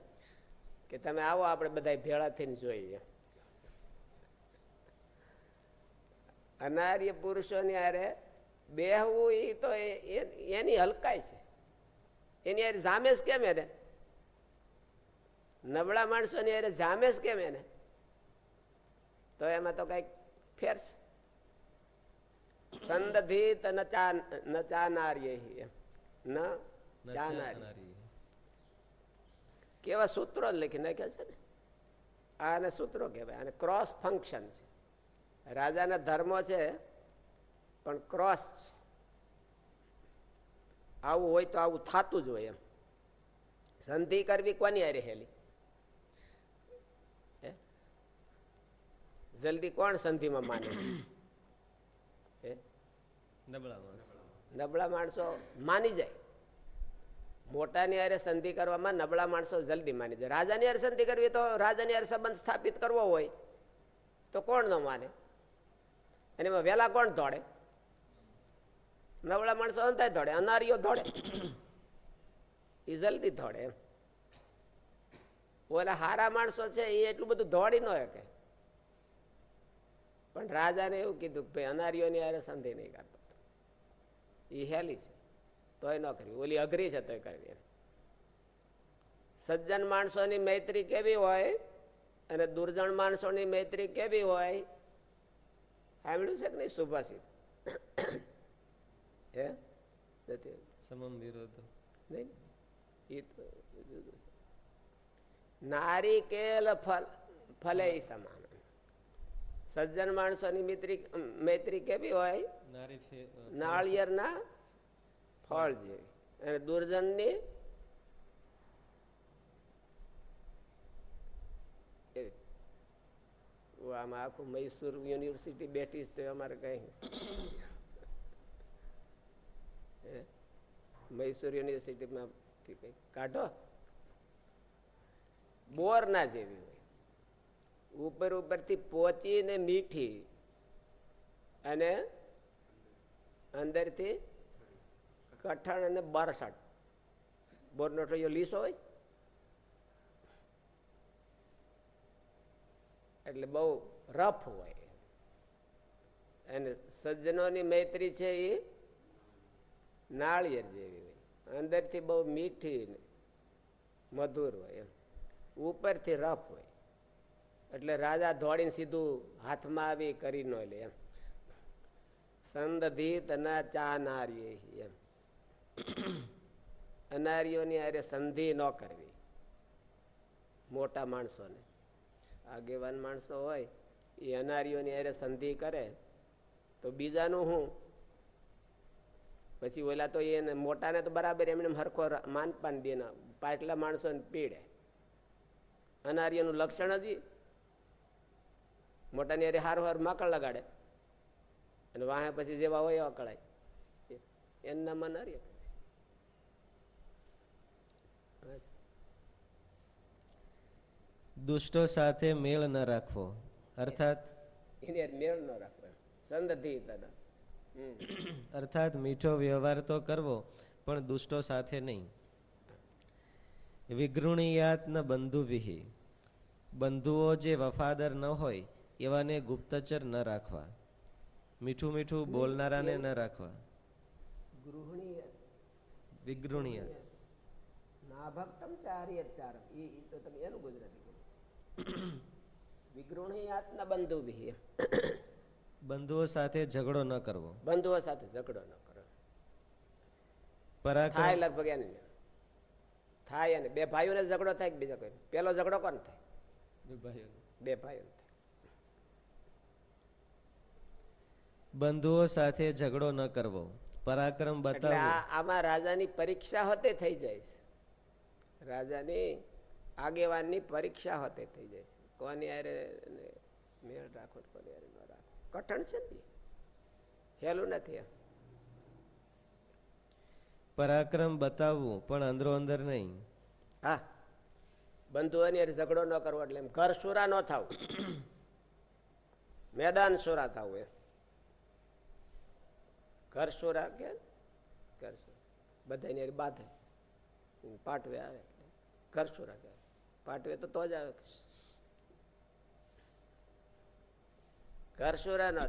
કે તમે આવો, આપણે બધા ભેળા થઈને જોઈએ. અનાર્ય પુરુષોની હારે બેહવું એ તો એની હલકાઈ છે. એની હારે જામે જ કેમ એને નબળા માણસોની હારે જામે જ કેમ એને તો એમાં તો કંઈક ફેર છે. સંદધિત ન ચાનાર્ય ન ચાનાર્ય. કેવા સૂત્રો લખી નાખ્યા છે ને? આને સૂત્રો કહેવાય. અને ક્રોસ ફંક્શન છે. રાજાના ધર્મો છે પણ ક્રોસ છે. આવું હોય તો આવું થતું જ હોય એમ. સંધિ કરવી કોની હારે હેલી? જલ્દી કોણ સંધિમાં માને? હે? નબળા નબળા માણસો માની જાય. મોટાની હારે સંધિ કરવામાં નબળા માણસો જલ્દી માની જાય. રાજાની હારે સંધિ કરવી તો રાજાની હારે સંબંધ સ્થાપિત કરવો હોય તો કોણ ન માને? અને એમાં વહેલા કોણ દોડે નબળા માણસો અંતાય દોડે અનારીઓ દોડે એ જલ્દી દોડે એમ. ઓલા હારા માણસો છે એ એટલું બધું દોડી ન શકે. પણ રાજાને એવું કીધું કે ભાઈ અનારીઓની હારે સંધિ નહીં કરતો. એ હેલી છે. તોય ન કરવી. ઓલી અઘરી છે તોય કરવી સજ્જન માણસોની મૈત્રી કેવી હોય અને દુર્જન માણસોની મૈત્રી કેવી હોય? સાંભળ્યું છે કે નહીં સુભાષિત? હે? નથી. સમમ વિરોધ. નહીં? એ તો નારી કેલ નારિકેલ ફલ ફલે સમાન. સજ્જન માણસોની મિત્રી મૈત્રી કેવી હોય? નાળિયેર ના નાળિયેરના ફળ જેવી અને દુર્જનની. આમાં આખું મૈસૂર યુનિવર્સિટી બેઠી તો અમારે કઈ? મૈસૂર યુનિવર્સિટીમાં કાઢો. બોર ના જેવી હોય. ઉપર ઉપરથી પોચીને મીઠી અને અંદરથી કઠણ અને બરસટ. બોરનો ટોયો લીસો હોય. એટલે બહુ રફ હોય. અને સજ્જનોની મૈત્રી છે એ નાળિયેર જેવી હોય. અંદરથી બહુ મીઠી મધુર હોય એમ. ઉપરથી રફ હોય. એટલે રાજા દોડીને સીધું હાથમાં આવી કરી નો લે એમ. સંદધિત ના ચાનાર્ય એમ. અનારીઓની અરે સંધિ ન કરવી. મોટા માણસોને. આગેવાન માણસો હોય, એ અનારીઓની અરે સંધિ કરે, તો બીજાનું હું? પછી ઓલા તો એને મોટાને તો બરાબર એમને હરખો માનપાન દે ને પાટલા માણસોને પીડે. અનાર્યનું લક્ષણ જ મોટાની અરે હાર હાર માકડ લગાડે. અને વાહે પછી જેવા હોય એવા કળાય. એમના મન અનાર્ય દુષ્ટો સાથે મેળ ન રાખવો. અર્થાત એને મેળ ન રાખવો. સંદધિ અર્થાત મીઠો વ્યવહાર તો કરવો પણ દુષ્ટો સાથે નહીં. વિઘૃણીયાત ન બંધુવિહી. બંધુઓ જે વફાદર ન હોય એવાને ગુપ્તચર ન રાખવા. મીઠું મીઠું બોલનારાને ન રાખવા. ગૃહિણી વિગૃણિયાત નાભક્તમ ચાર્ય ચાર એ તો તમે એનું ગુજરાતી કહો. વિગૃણી બંધુ બી બંધુઓ સાથે ઝઘડો ન કરવો. બંધુઓ સાથે ઝઘડો ન કરો. થાય પરાક્રમ લગભગ એને. થાય અને બે ભાઈઓને ઝઘડો થાય કે બીજા કોઈ? પેલો ઝઘડો કોણ થાય? ભાઈઓ બે ભાઈઓ બંધુઓ સાથે ઝઘડો ન કરવો. પરાક્રમ બતાવો આમાં રાજાની પરીક્ષા હોતે થઈ જાય છે. રાજાની આગેવાનની પરીક્ષા હોતે થઈ જાય છે. કોની હારે મેળ રાખો કોની હારે ન રાખો. કઠણ છે ને હેલું નથી પરાક્રમ બતાવવું પણ અંદરો અંદર નહીં. હા. બંધુઓની હારે ઝઘડો ન કરવો એટલે એમ. ઘર સુરા ન થાવ. મેદાન સુરા થવું એમ. ઘર સુરા કે ઘર સુરા બધાની બાંધે પાટવે આવે. ઘર સુરા કહેવાય પાટવે તો તો જ આવે. ઘર સુરા ન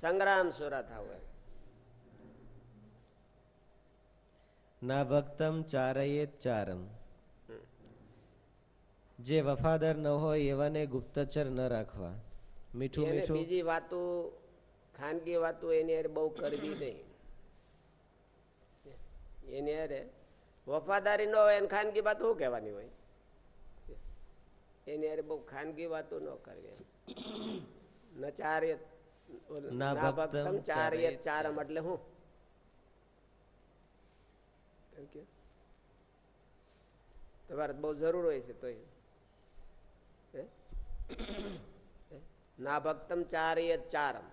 સંગ્રામ સુરા થવું એમ. ના ભક્તમ ચારયે ચારમ. જે વફાદાર ન હોય એવાને ગુપ્તચર ન રાખવા. મીઠું મીઠું બીજી વાતો ખાનગી વાતો એની યારે બહુ કરવી નહીં. એની યારે વફાદારી ન હોય અને ખાનગી વાતો શું કહેવાની હોય? એની યારે બહુ ખાનગી વાતો ન કરવી. ન ચાર્ય ના ભક્તમ ચાર્ય ચારમ એટલે હું? તમારે બહુ જરૂર હોય છે તો ના ભક્તમ ચાર્ય ચારમ.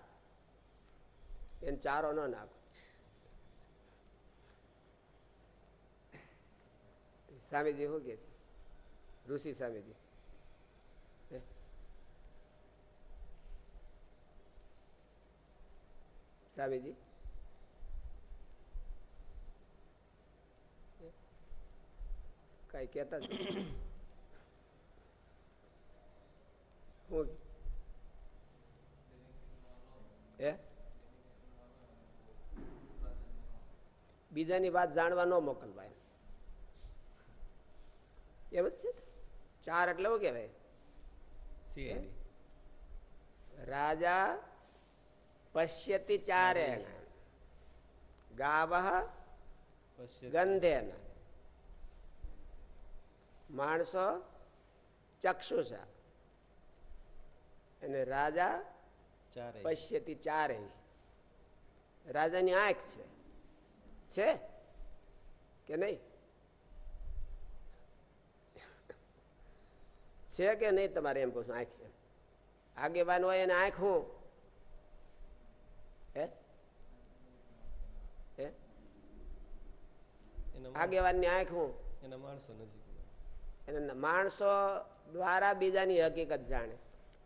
એને ચારો ન નાખો. સ્વામીજી શું કે છે? ઋષિ સ્વામીજી? સ્વામીજી કઈ કેતા હું હે? બીજાની વાત જાણવા ન મોકલવાય. એમ જ છે ચાર એટલે શું કહેવાય? રાજા પશ્યતિ ચારેણ. ગાવ ગંધેન. માણસો ચક્ષુષા. અને રાજા પશ્યતિ ચારે રાજાની આંખ છે. છે? કે નહીં? છે કે નહીં તમારે એમ પૂછું આંખ એમ. આગેવાન હોય એને આંખ હું? હે? હે? આગેવાનની આંખ હું? એના માણસો નજીક અને માણસો દ્વારા બીજાની હકીકત જાણે.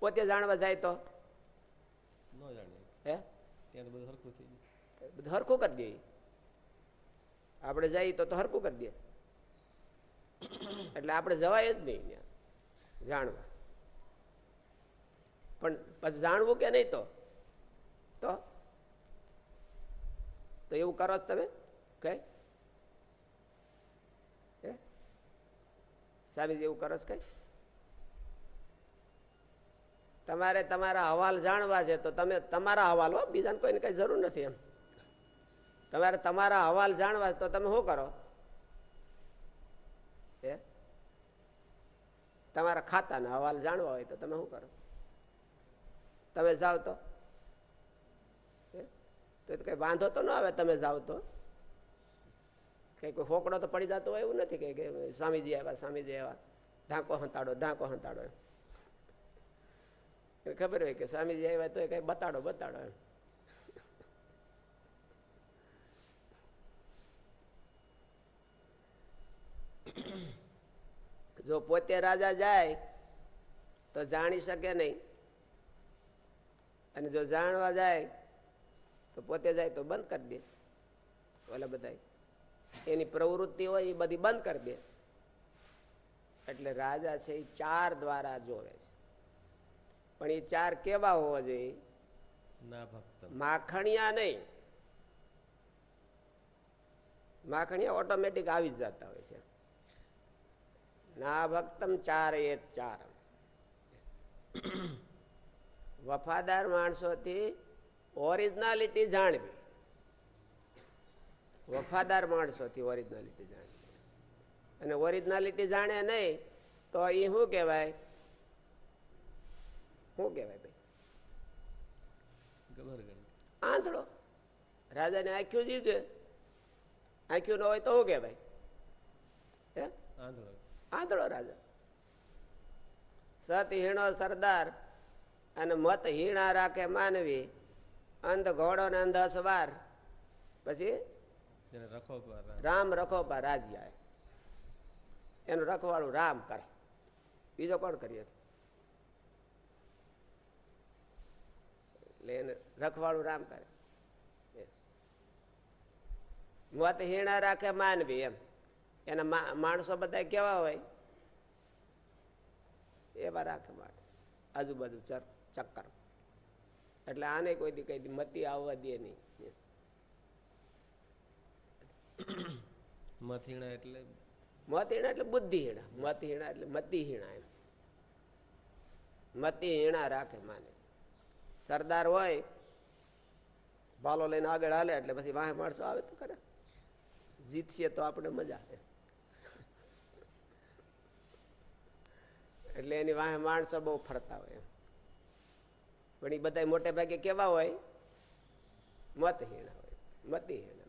પોતે જાણવા જાય તો? ન જાણીએ હે? બધું સરખું ગયું. હરખું કરી દે. આપણે જઈએ તો હરખું કરી દે. એટલે આપણે જવાય જ નહીં જાણવા. પણ પછી જાણવું કે નહીં તો? તો? એવું કરો છો તમે? કઈ? સ્વામીજી એવું કરો કઈ? તમારે તમારા હવાલ જાણવા છે તો તમે તમારા હવાલ હો, બીજાને કોઈને કઈ જરૂર નથી એમ. તમારે તમારા હવાલ જાણવા તો તમે શું કરો? એ તમારા ખાતાના હવાલ જાણવા હોય તો તમે શું કરો? તમે જાઓ તો? તો કંઈ વાંધો તો ન આવે તમે જાઓ તો. કઈ કોઈ હોકડો તો પડી જતો હોય એવું નથી કે સ્વામીજી આવ્યા સ્વામીજી આવ્યા. ઢાંકો હંતાડો ઢાંકો હંતાડો ખબર હોય કે સ્વામીજી આવ્યા તો કઈ બતાડો બતાડો એમ. જો પોતે રાજા જાય તો જાણી શકે નહીં. અને જો જાણવા જાય તો પોતે જાય તો બંધ કરી દે. ઓલા બધા એની પ્રવૃત્તિ હોય એ બધી બંધ કરી દે. એટલે રાજા છે એ ચાર દ્વારા જોવે છે. પણ એ ચાર કેવા હોવા જોઈએ? માખણિયા નહીં. માખણિયા ઓટોમેટિક આવી જ જતા હોય છે. ના ભક્તમ ચાર એ ચાર વફાદાર માણસોથી ઓરિજિનાલિટી જાણવી. વફાદાર માણસોથી ઓરિજિનાલિટી જાણવી. અને ઓરિજિનાલિટી જાણે નહીં તો એ શું કહેવાય? શું કહેવાય ભાઈ? આંધળો. રાજાને આખ્યું જીજે. આખ્યું ન હોય તો શું કહેવાય? આંધળો. આંધળો રાજા. સત હીણો સરદાર અને મત હીણા રાખે માનવી અંધ ઘોડો ને અંધ અસવાર. પછી? રામ રખોપા રાજ્યા એનું રખવાળું રામ કરે. બીજો કોણ કરીએ એટલે એને રખવાળું રામ કરે. મત હીણા રાખે માનવી એમ. એના માણસો બધા કેવા હોય? એવા રાખે માટે આજુબાજુ ચક્કર. એટલે આને કોઈ દી કઈ મતી આવવા દે નહીં. મથીણા એટલે? મતહીણા એટલે બુદ્ધિહીણા. મતહીણા એટલે મતિહીણા એમ. મતિહીણા રાખે માને. સરદાર હોય ભાલો લઈને આગળ હાલે એટલે પછી વાહે માણસો આવે તો કરે જીતશે તો આપણે મજા આવે. એટલે એની વાહે માણસો બહુ ફરતા હોય પણ એ બધા મોટે ભાગે કેવા હોય? મતહીણા હોય. મતિહીણા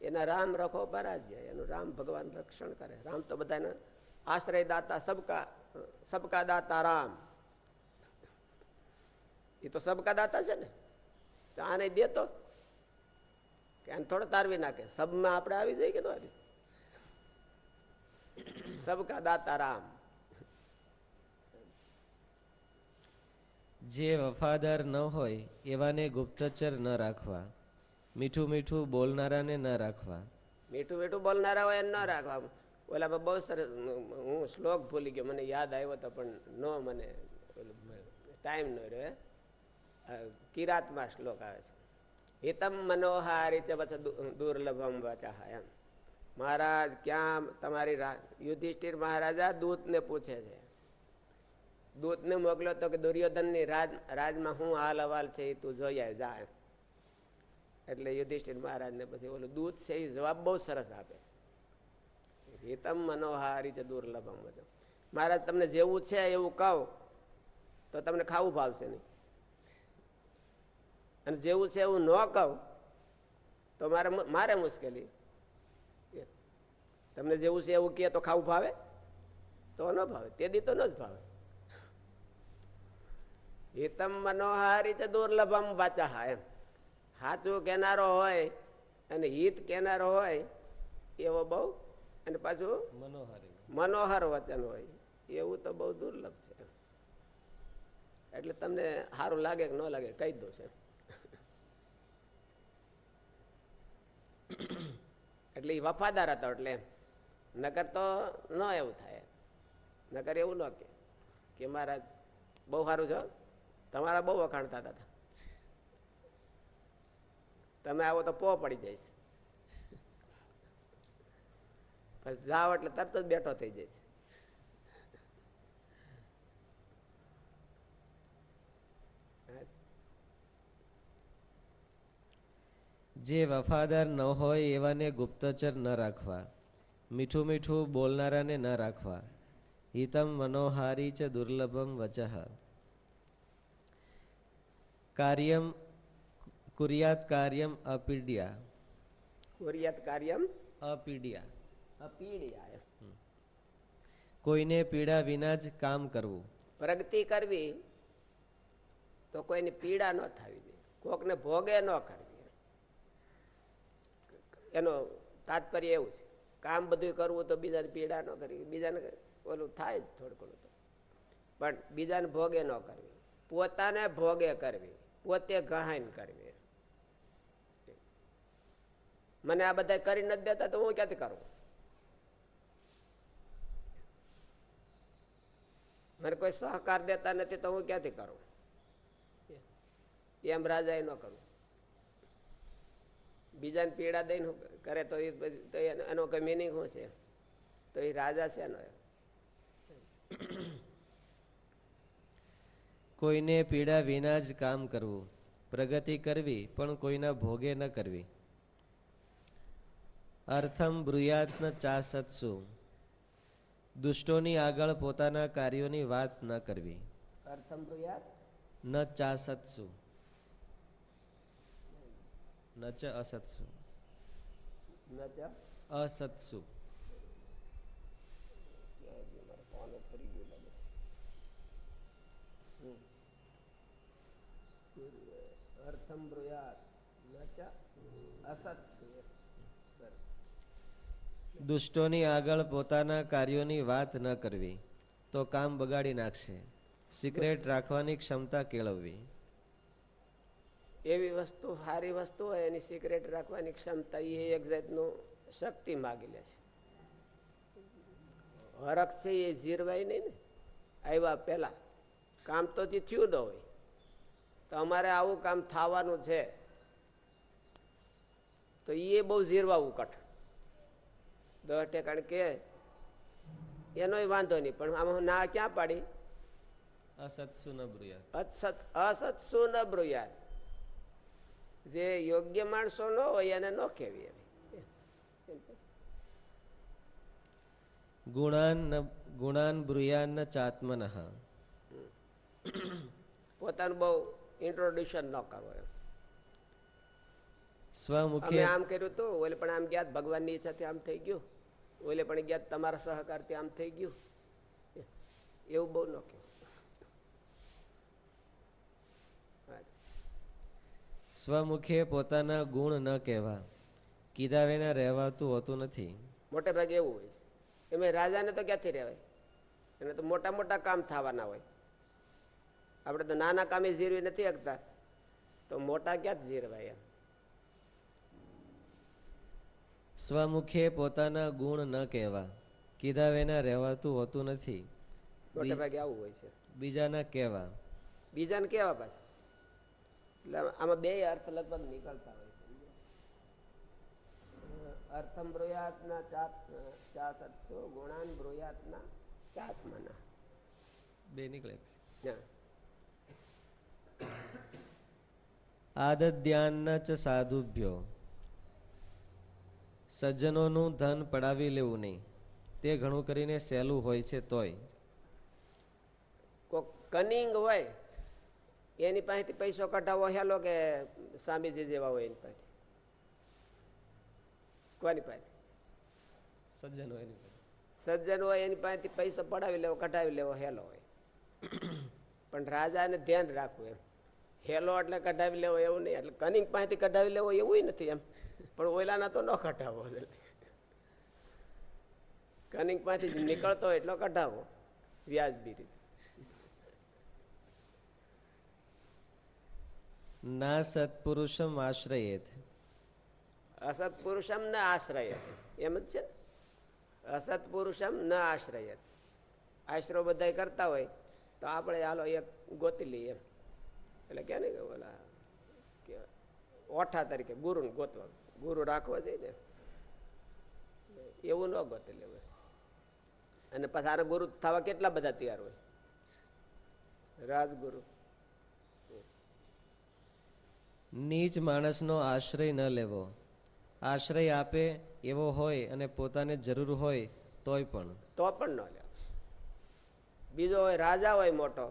એના રામ રખો પરાજ્ય, એનું રામ ભગવાન રક્ષણ કરે. રામ તો બધાને આશ્રય દાતા સબકા સબકા દાતા રામ. એ તો સબકા દાતા છે ને. તો આને દેતો. કે આને થોડો તારવી નાખે. સબમાં આપણે આવી જઈએ કે ન આવી? સબકા દાતા રામ જે વફાદાર ન હોય એવાને ગુપ્તચર ન રાખવા. મીઠું મીઠું બોલનારાને ન રાખવા. મીઠું મીઠું બોલનારા હોય ન રાખવા. ઓલામાં બહુ સરસ હું શ્લોક ભૂલી ગયો મને યાદ આવ્યો તો પણ ન મને ટાઈમ ન રહ્યો કિરાતમાં શ્લોક આવે છે. હિતમ મનોહારી ચ દુર્લભમ વચઃ એમ મહારાજ, ક્યાં તમારી યુધિષ્ઠિર મહારાજા દૂતને પૂછે છે. દૂતને મોકલ્યો તો કે દુર્યોધનની રાજ, રાજમાં શું હાલ અવાલ છે એ તું જોઈ આવ જા એટલે યુધિષ્ઠિર મહારાજને પછી ઓલું દૂત છે એ જવાબ બહુ સરસ આપે. હિતમ મનોહારી છે, દુર્લભમ બધું મહારાજ, તમને જેવું છે એવું કહો, તો તમને ખાવું ભાવશે નહીં. અને જેવું છે એવું ન કહું, તો મારે મારે મુશ્કેલી. તમને જેવું છે એવું કહે તો ખાવું ભાવે? તો ન ભાવે. તે દી તો ન જ ભાવે. હિતમ મનોહારી છે દુર્લભમ વાચાહા એમ. સાચું કહેનારો હોય અને હિત કેનારો હોય એવો બહુ અને પાછું મનોહારી મનોહર વચન હોય એવું તો બહુ દુર્લભ છે એટલે તમને સારું લાગે કે ન લાગે કહી દો છે એટલે એ વફાદાર હતો એટલે એમ. નકર તો ન એવું થાય. નકર એવું ન કે કે મારા બહુ સારું છો તમારા બહુ વખાણતા હતા. તમે આવો તો પો પડી છે. જાઓ એટલે તરત જ બેઠો થઈ જાય છે. જે વફાદાર ન હોય એવાને ગુપ્તચર ન રાખવા. મીઠું મીઠું બોલનારાને ન રાખવા. હિતમ મનોહારી ચ દુર્લભમ વચઃ. કાર્યમ કુર્યાત કાર્યમ અપીડ્યા. કુર્યાત કાર્યમ અપીડ્યા. અપીડ્યા કોઈને પીડા વિના જ કામ કરવું. પ્રગતિ કરવી તો કોઈની પીડા ન થવી જોઈએ કોકને ભોગે ન કરવી. એનો તાત્પર્ય એવું છે. કામ બધું કરવું તો બીજાને પીડા ન કરવી. બીજાને ઓલું થાય જ થોડું ઘણું તો. પણ બીજાને ભોગે ન કરવી. પોતાને ભોગે કરવી. પોતે ગહાઈન કરવી. મને આ બધા કરી નથી દેતા તો હું ક્યાંથી કરું? મને કોઈ સહકાર દેતા નથી તો હું ક્યાંથી કરું? એમ રાજા ન કરું બીજાને પીડા દઈને કરે તો એ એનો- કઈ મિનિંગ શું છે? તો એ રાજા છે એનો કોઈને પીડા વિના જ કામ કરવું પ્રગતિ કરવી પણ કોઈના ભોગે ન કરવી. અર્થમ બ્રુયાત્ન ન ચાસત્સુ. દુષ્ટોની આગળ પોતાના કાર્યોની વાત ન કરવી. અર્થમ બ્રુયાત ન ચાસત્સુ. અસત્સુ નચ અસત્સુ ફોન જ ફરી ગયું લાગે. હમ. અર્થમ બ્રુયાત ન અસત્સુ. દુષ્ટોની આગળ પોતાના કાર્યોની વાત ન કરવી તો કામ બગાડી નાખશે સિક્રેટ રાખવાની ક્ષમતા કેળવવી એવી વસ્તુ સારી વસ્તુ હોય એની સિક્રેટ રાખવાની ક્ષમતા એ એક જાતનું શક્તિ માગી લે છે. હરક છે એ જીરવાય નહીં ને. આવ્યા પહેલાં. કામ તો જે થયું ન હોય. તો અમારે આવું કામ થવાનું છે. તો એ બહુ જીરવાવું કઠણ. દસ ટેકાણ કે એનોય વાંધો નહીં પણ આમાં ના ક્યાં પાડી? અસત્સુ ન બ્રુયાત અસત અસત શું ન બ્રુયાત જે યોગ્ય માણસો ન હોય એને ન કહેવી ગુણાન ગુણાન બ્રુયાન ન પોતાનું બહુ ઇન્ટ્રોડ્યુશન ન કરવો એમ. સ્વમુખે આમ કર્યું તું ઓલે પણ આમ ગયા ભગવાનની ઈચ્છાથી આમ થઈ ગયું. ઓલે પણ ગયા તમારા સહકારથી આમ થઈ ગયું. એવું બહુ ન કહેવું હા. સ્વમુખે પોતાના ગુણ ન કહેવા. કીધા વિના રહેવાતું હોતું નથી. મોટે ભાગે એવું હોય. છે એમાં રાજાને તો ક્યાંથી રહેવાય? એને તો મોટા મોટા કામ થવાના હોય. આપણે તો નાના કામે જીરવી નથી શકતા. તો મોટા ક્યાં જીરવાય સ્વમુખે પોતાના ગુણ ન કહેવા. કીધા વિના રહેવાતું હોતું નથી. મોટે ભાગે આવું હોય છે. બીજાના કહેવા. બીજાને કેવા પાછા. એટલે આમાં બે અર્થ લગભગ નીકળતા હોય છે. અર્થમ બ્રોયાતના ચાત ચાસત્સો ગુણાન બ્રુયાતના ચાત્મના. બે નીકળે છે. ચ સાધુભ્યો સજ્જનોનું ધન પડાવી લેવું નહીં. તે ઘણું કરીને સહેલું હોય છે તોય. કોક કનિંગ હોય એની પાસેથી પૈસો કઢાવો હેલો કે સ્વામીજી જેવા હોય એની પાસે કોની પાસે સજ્જન હોય એની સજ્જન હોય એની પાસેથી પૈસો પડાવી લેવો કઢાવી લેવો હેલો હોય. પણ રાજાને ધ્યાન રાખવું એમ. હેલો એટલે કઢાવી લેવો એવું નહીં એટલે કનિંગ પાસેથી કઢાવી લેવો એવું નથી એમ. પણ ઓયલાના તો ન કઢાવો. કનિંગ પાસેથી નીકળતો હોય એટલો કઢાવો. વ્યાજબી રીતે. ના સત્પુરુષમ આશ્રયેત અસત્પુરુષમ ન આશ્રય એમ જ છે અસત્પુરુષમ ન આશ્રય આશરો બધા કરતા હોય તો આપણે હાલો એક ગોતી લઈએ એટલે કે ને ઓલા ઓઠા તરીકે ગુરુને ગોતવા ગુરુ રાખવા જોઈએ એવું ન ગોતી લેવું અને પછી આને ગુરુ થવા કેટલા બધા તૈયાર હોય રાજગુરુ નીચ માણસનો આશ્રય ન લેવો. આશ્રય આપે એવો હોય અને પોતાને જરૂર હોય તોય પણ. તો પણ ન લેવો બીજો હોય રાજા હોય મોટો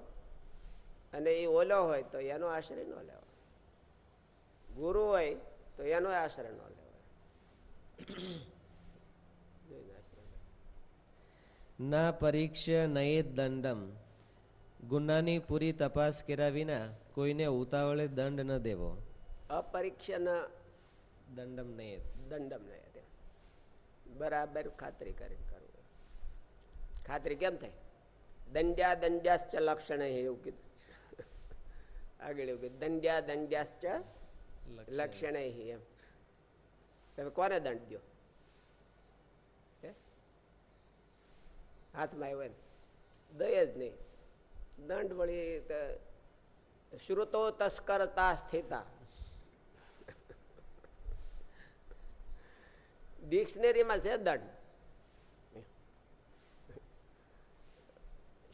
અને એ ઓલો હોય તો એનો આશ્રય ન લેવો. ગુરુ હોય તો એનો આશ્રય ન લેવો. ના પરીક્ષ્ય નયેત દંડમ. ગુનાની પૂરી તપાસ કર્યા વિના કોઈને ઉતાવળે દંડ ન દેવો. અપરીક્ષણ દંડમ નહીં દંડમ નહીં બરાબર ખાતરી કરીને કરવું. ખાતરી કેમ થાય? દંડ્યા દંડ્યાશ્ચ લક્ષણ એવું કીધું. આગળ એવું કીધું દંડ્યા દંડ્યાશ્ચ લક્ષણ. એમ. તમે કોને દંડ દો? હાથમાં આવ્યો એમ. દય જ નહીં. દંડ વળી શ્રુતો તસ્કરતા સ્થિતા. ડિક્શનરીમાં છે દંડ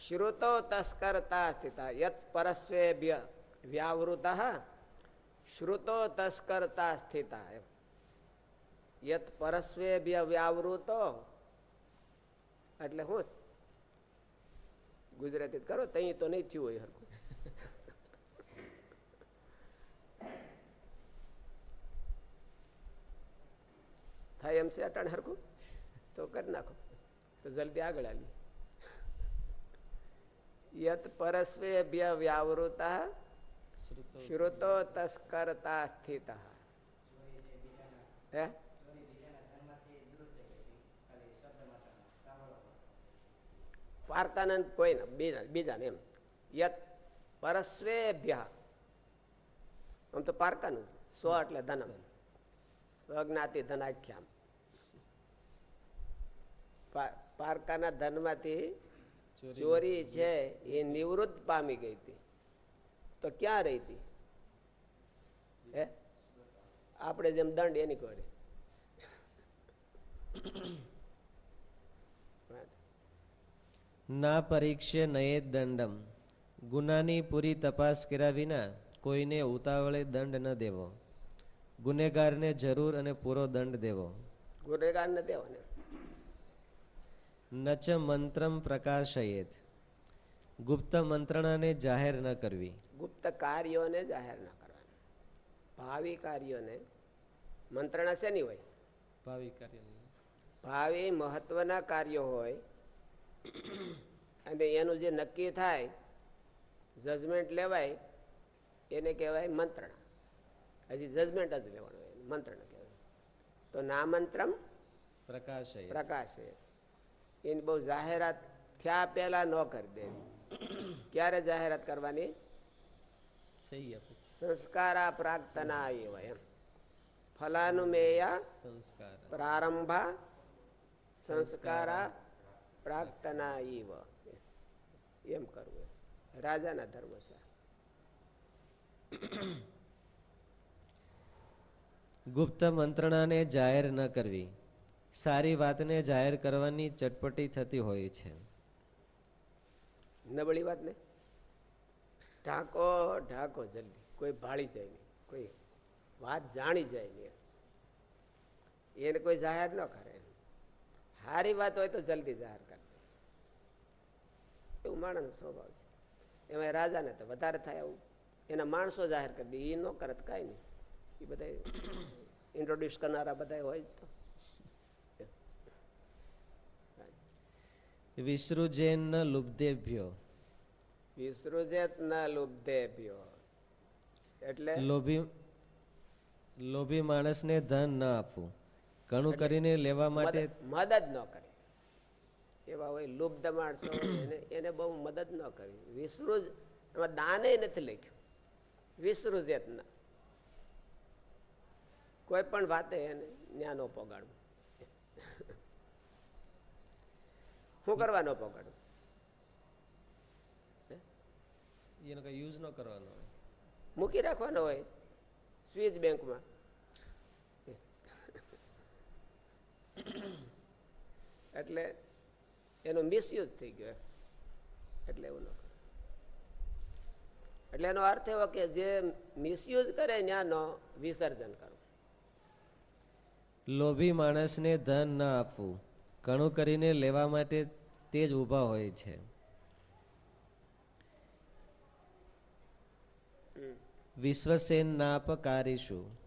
શ્રુતો તસ્કરતા સ્થિતા, યત પરસ્વેભ્ય વ્યાવૃત, શ્રુતો તસ્કરતા સ્થિતા, એમ. યત પરસ્વેભ્ય વ્યાવૃતો, એટલે શું ગુજરાતી કરો, તઈ તો નહીં થયું હોય થાય એમ છે, અટાણ હરખું? તો કરી નાખો. તો જલ્દી આગળ આવી. યત પરસ્વેભ્ય વ્યાવૃતા શ્રુતો તસ્કરતા સ્થિત હે? વાર્તાનંદ કોઈ ના, બીજા, બીજાને એમ. યત પરસ્વેભ્ય. આમ તો પારકાનું સ્વ એટલે ધનમ. સ્વજ્ઞાતિ ધનાખ્યામ. પારકાના ધનમાંથી ચોરી છે એ નિવૃત્ત પામી ગઈ હતી. તો ક્યાં રહી હતી? હે? આપણે જેમ દંડ એની કોડે ના પરીક્ષે નયે દંડમ. ગુનાની પૂરી તપાસ કર્યા વિના કોઈને ઉતાવળે દંડ ન દેવો. ગુનેગારને જરૂર અને પૂરો દંડ દેવો. ગુનેગાર ને દેવાને. નચ મંત્રમ પ્રકાશયેત. ગુપ્ત મંત્રણાને જાહેર ન કરવી. ગુપ્ત કાર્યોને જાહેર ના કરવાની. ભાવિ કાર્યોને. મંત્રણા શેની હોય? ભાવિ ભાવિ મહત્વના કાર્યો હોય. અને એનું જે નક્કી થાય જજમેન્ટ લેવાય એને કહેવાય મંત્રણા. હજી જજમેન્ટ જ લેવાનું હોય મંત્રણા કહેવાય. તો નામંત્રમ પ્રકાશયેત પ્રકાશ એની બહુ જાહેરાત થયા પહેલા ન કરી દેવી. ક્યારે જાહેરાત કરવાની? સંસ્કારા પ્રાક્તના એવ એમ. ફલાનુમેયા સંસ્કાર. પ્રારંભા સંસ્કારા પ્રાક્તના એવ એમ કરવું રાજાના ધર્મ છે. ગુપ્ત મંત્રણાને જાહેર ન કરવી. સારી વાતને જાહેર કરવાની ચટપટી થતી હોય છે. નબળી વાત ને ઢાંકો ઢાંકો જલ્દી. કોઈ ભાળી જાય નહીં. કોઈ વાત જાણી જાય નહીં. એને કોઈ જાહેર ન કરે. સારી વાત હોય તો જલ્દી જાહેર કરે એવું માણસનો સ્વભાવ છે. એમાં રાજાને તો વધારે થાય આવું. એના માણસો જાહેર કરી દે. એ ન કરે તો કાંઈ નહીં. એ બધા ઇન્ટ્રોડ્યુસ કરનારા બધા હોય તો. વિસૃજેન લુબ્ધેભ્યો. વિસૃજેત ન લુબ્ધેભ્યો. એટલે? લોભી લોભી માણસને ધન ન આપવું. ઘણું કરીને લેવા માટે મદદ ન કરી એવા હોય લુબ્ધ માણસો એને એને બહુ મદદ ન કરી વિસૃજ એમાં દાને નથી લખ્યું. વિસૃજેત યત્ન કોઈ પણ વાતે એને જ્ઞાનો પોગાડવું. શું કરવા ન પોગાડવું એનો કઈ યુઝ ન કરવાનો હોય. મૂકી રાખવાનો હોય સ્વિચ બેંકમાં. એટલે એનો મિસયુઝ થઈ ગયો એટલે એવું ન એટલે એનો અર્થ એવો કે જે મિસયુઝ કરે ત્યાંનો વિસર્જન કરવું લોભી માણસને ધન ન આપવું. ઘણું કરીને લેવા માટે તે જ ઊભા હોય છે. વિશ્વસેન નાપકારીશું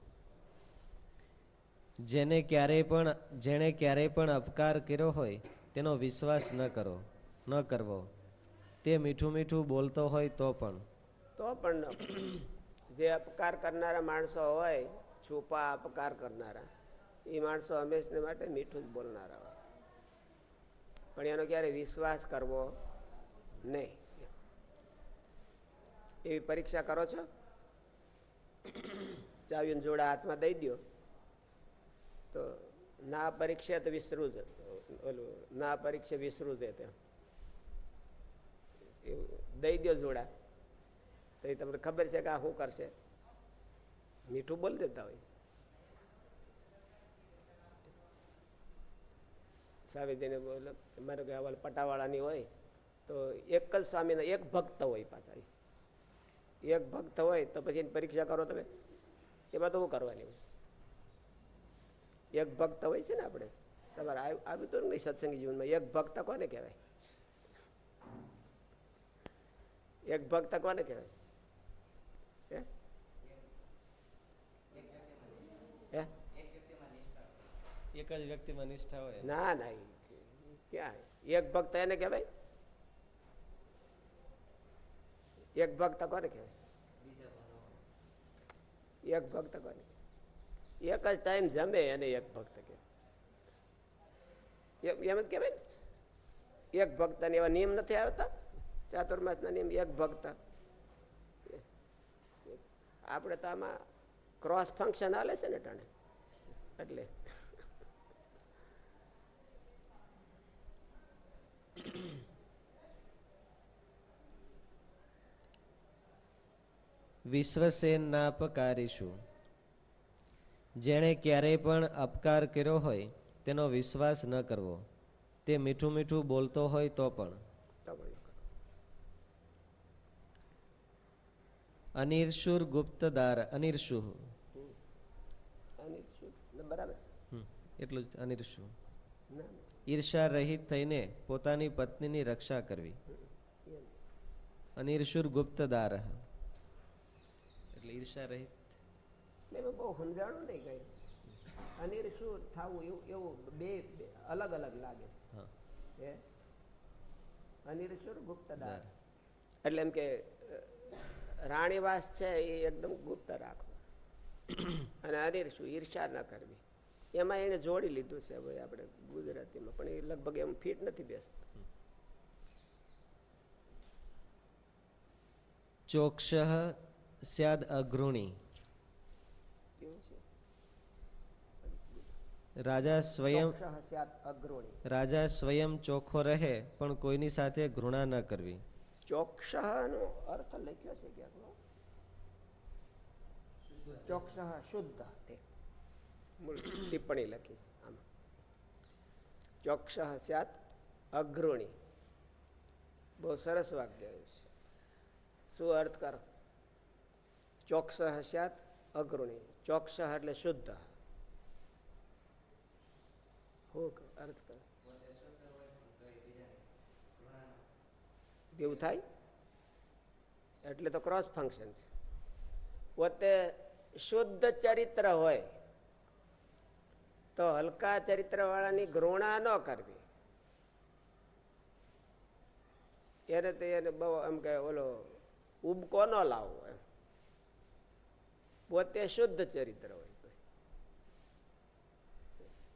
જેને ક્યારેય પણ, જેણે ક્યારેય પણ અપકાર કર્યો હોય, તેનો વિશ્વાસ ન કરો, ન કરવો. તે મીઠું મીઠું બોલતો હોય તો પણ. તો પણ જે અપકાર કરનારા માણસો હોય, છુપા અપકાર કરનારા. એ માણસો હંમેશને માટે મીઠું જ બોલનારા હોય પણ એનો ક્યારે વિશ્વાસ કરવો નહીં. એવી પરીક્ષા કરો છો? ચાવીને જોડા હાથમાં દઈ દો તો ના પરીક્ષે તો વિસરું જ, ઓલું ના પરીક્ષે વિસરું છે તે. દઈ દો જોડા. તો તમને ખબર છે કે આ શું કરશે? મીઠું બોલ દેતા હોય. સાવિત્રીને મારે કે અવલ પટાવાળાની હોય, તો એક જ સ્વામીના એક ભક્ત હોય પાછા એક ભક્ત હોય તો પછી એની પરીક્ષા કરો તમે. એમાં તો શું કરવાની હોય? એક ભક્ત હોય છે ને આપણે, તમારે આવ્યું તો નહીં સત્સંગી જીવનમાં, એક ભક્ત કોને કહેવાય? એક ભક્ત કોને કહેવાય હે હે એક જ વ્યક્તિમાં નિષ્ઠા હોય. ના ના ક્યાં? એક ભક્ત એને કહેવાય? એક ભક્ત કોને કહેવાય? એક ભક્ત કોને એક જ ટાઈમ જમે એને એક ભક્ત કહેવાય. એમ જ કહેવાય એક ભક્ત ને એવા નિયમ નથી આવતા? ચાતુર્માસ ના નિયમ, એક ભક્ત. આપણે તો આમાં ક્રોસ ફંક્શન હાલે છે ને ટાણે? એટલે વિશ્વસેન નાપકારીશું જેણે ક્યારેય પણ અપકાર કર્યો હોય તેનો વિશ્વાસ ન કરવો. તે મીઠું મીઠું બોલતો હોય તો પણ. અનિર્શુર ગુપ્તદાર અનિર્શુહ. અને શું ને બરાબર એટલું જ અનિર્શુ ના. ઈર્ષા રહિત થઈને પોતાની પત્નીની રક્ષા કરવી. એમ. અનિર્શુર ગુપ્તદાર. એટલે ઈર્ષા રહિત. બહુ સમજાણું નહીં કઈ અનિર શું થવું એવું એવું બે અલગ અલગ લાગે. હે. અનિરસુર ગુપ્તદાર. એટલે એમ કે રાણીવાસ છે એ એકદમ ગુપ્ત રાખવું. અને અનિર્ષુ ઈર્ષા ન કરવી. એમાં એને જોડી લીધું છે આપણે ગુજરાતીમાં પણ એ લગભગ એમ ફિટ નથી બેસતું. ચોક્ષ સ્યાદ અઘૃણી રાજા સ્વયં ચોક્ષઃ સ્યાત અગ્રણી. રાજા સ્વયં ચોખ્ખો રહે પણ કોઈની સાથે ઘૃણા ન કરવી. ચોક્ષ નો અર્થ લખ્યો છે ક્યાંક ચોક્ષ શુદ્ધ ટિપ્પણી લખી છે. આમાં. ચોક્ષ સ્યાત અઘૃણી બહુ સરસ વાક્ય છે. શું અર્થ કરો? ચોક્ષ સ્યાત અઘૃણી ચોક્ષ એટલે શુદ્ધ. અર્થ કરો. એવું થાય? એટલે તો ક્રોસ ફંક્શન છે. પોતે શુદ્ધ ચરિત્ર હોય તો હલકા ચરિત્ર વાળાની ઘૃણા ન કરવી. એને તો એને બહુ એમ કે ઓલો ઉબકો ન લાવવો એમ. પોતે શુદ્ધ ચરિત્ર હોય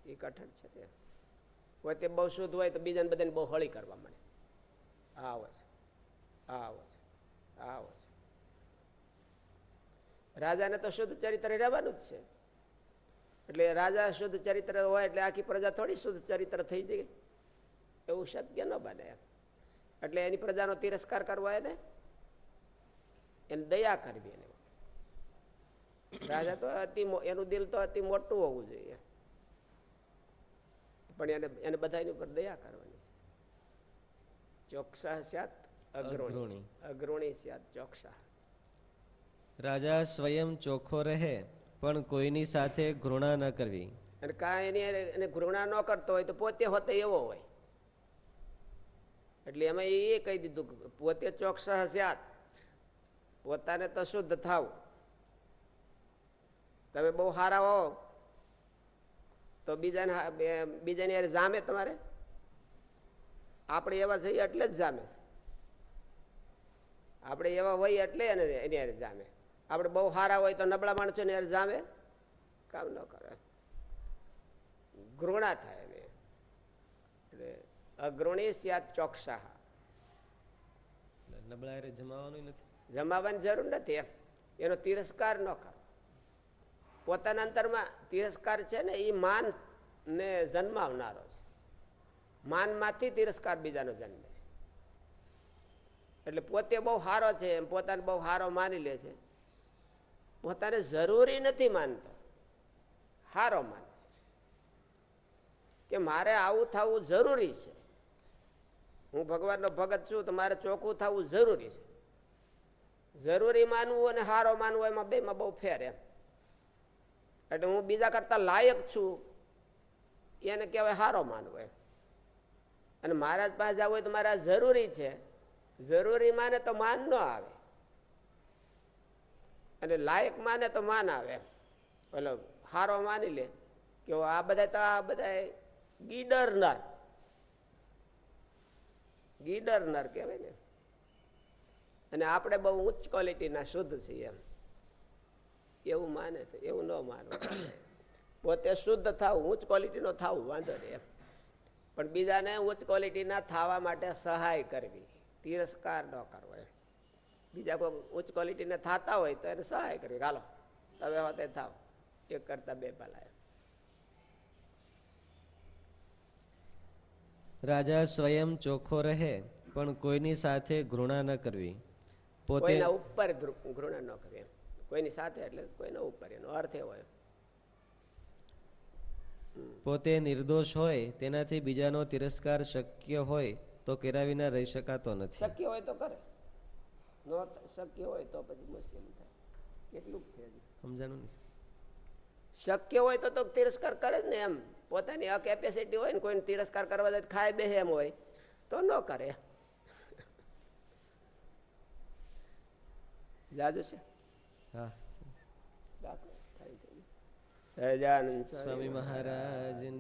એ કઠણ છે તે. પોતે બહુ શુદ્ધ હોય તો બીજાને બધાને બહુ હળી કરવા મળે. આવો છે. આવો છે. આવો છે. રાજાને તો શુદ્ધ ચરિત્ર રહેવાનું જ છે. એટલે રાજા શુદ્ધ ચરિત્ર હોય એટલે આખી પ્રજા થોડી શુદ્ધ ચરિત્ર થઈ જાય. એવું શક્ય ન બને એટલે એની પ્રજાનો તિરસ્કાર કરવો એને એને દયા કરવી એને. રાજા તો અતિ એનું દિલ તો અતિ મોટું હોવું જોઈએ. પણ એને એને બધાની ઉપર દયા કરવાની છે. ચોકસા સ્યાત અગ્રણી. અગ્રણી. સ્યાત ચોકસા રાજા સ્વયં ચોખ્ખો રહે પણ કોઈની સાથે ઘૃણા ન કરવી. અને કાંઈ એની એને ઘૃણા ન કરતો હોય તો પોતે હોતે એવો હોય. એટલે એમાં એ કહી દીધું પોતે ચોકસા સ્યાત પોતાને તો શુદ્ધ થાવ. તમે બહુ સારા હો. તો બીજાને બીજાની હારે જામે તમારે? આપણે એવા જઈએ એટલે જ જામે. આપણે એવા હોય એટલે એને એની હારે જામે. આપણે બહુ સારા હોય તો નબળા માણસો ને હારે જામે કામ ન કરે. ઘૃણા થાય એને એટલે અગ્રણી સ્યાત ચોકસા નબળા જમાવાનું નથી. જમાવાની જરૂર નથી એમ. એનો તિરસ્કાર ન કરો. પોતાના અંતરમાં તિરસ્કાર છે ને એ માન ને જન્માવનારો છે. માનમાંથી તિરસ્કાર બીજાનો જન્મે છે. એટલે પોતે બહુ સારો છે એમ પોતાને બહુ સારો માની લે છે. પોતાને જરૂરી નથી માનતો. સારો માને કે મારે આવું થવું જરૂરી છે. હું ભગવાનનો ભગત છું તો મારે ચોખ્ખું થવું જરૂરી છે. જરૂરી માનવું અને હારો માનવું એમાં બેમાં બહુ ફેર એમ. એટલે હું બીજા કરતા લાયક છું. એને કહેવાય હારો માનવો એમ. અને મહારાજ પાસે જવું હોય તો મારે જરૂરી છે. જરૂરી માને તો માન ન આવે. અને લાયક માને તો માન આવે એટલે હારો માની લે. કે આ બધા તો આ બધા ગીડર નર ગીડર નર કહેવાય ને. અને આપણે બહુ ઉચ્ચ ક્વોલિટીના શુદ્ધ છીએ એમ. એવું માને છે એવું ન માનવું પોતે શુદ્ધ થવું, ઉચ્ચ ક્વોલિટીનો થવું, વાંધો નહીં એમ. પણ બીજાને ઉચ્ચ ક્વોલિટીના થવા માટે સહાય કરવી. તિરસ્કાર ન કરવો બીજા કોઈ ઉચ્ચ ક્વોલિટીને થતા હોય તો એને સહાય કરવી. હાલો તમે હોતે થાવ. એક કરતા બે ભલા રાજા સ્વયં ચોખ્ખો રહે પણ કોઈની સાથે ઘૃણા ન કરવી. પોતે ઉપર ઘૃણા ન કરવી કોઈની સાથે એટલે કોઈના ઉપર એનો અર્થ એવો પોતે નિર્દોષ હોય તેનાથી બીજાનો તિરસ્કાર શક્ય હોય તો કેરા વિના રહી શકાતો નથી. શક્ય હોય તો કરે. ન શક્ય હોય તો પછી મુશ્કેલી થાય. કેટલું છે સમજાણું નહીં શક્ય હોય તો તો તિરસ્કાર કરે જ ને એમ. પોતાની અકેપેસિટી હોય ને કોઈને તિરસ્કાર કરવા જાય ખાય બે એમ હોય. તો ન કરે. જાજુ છે? હા સ્વામી મહારાજની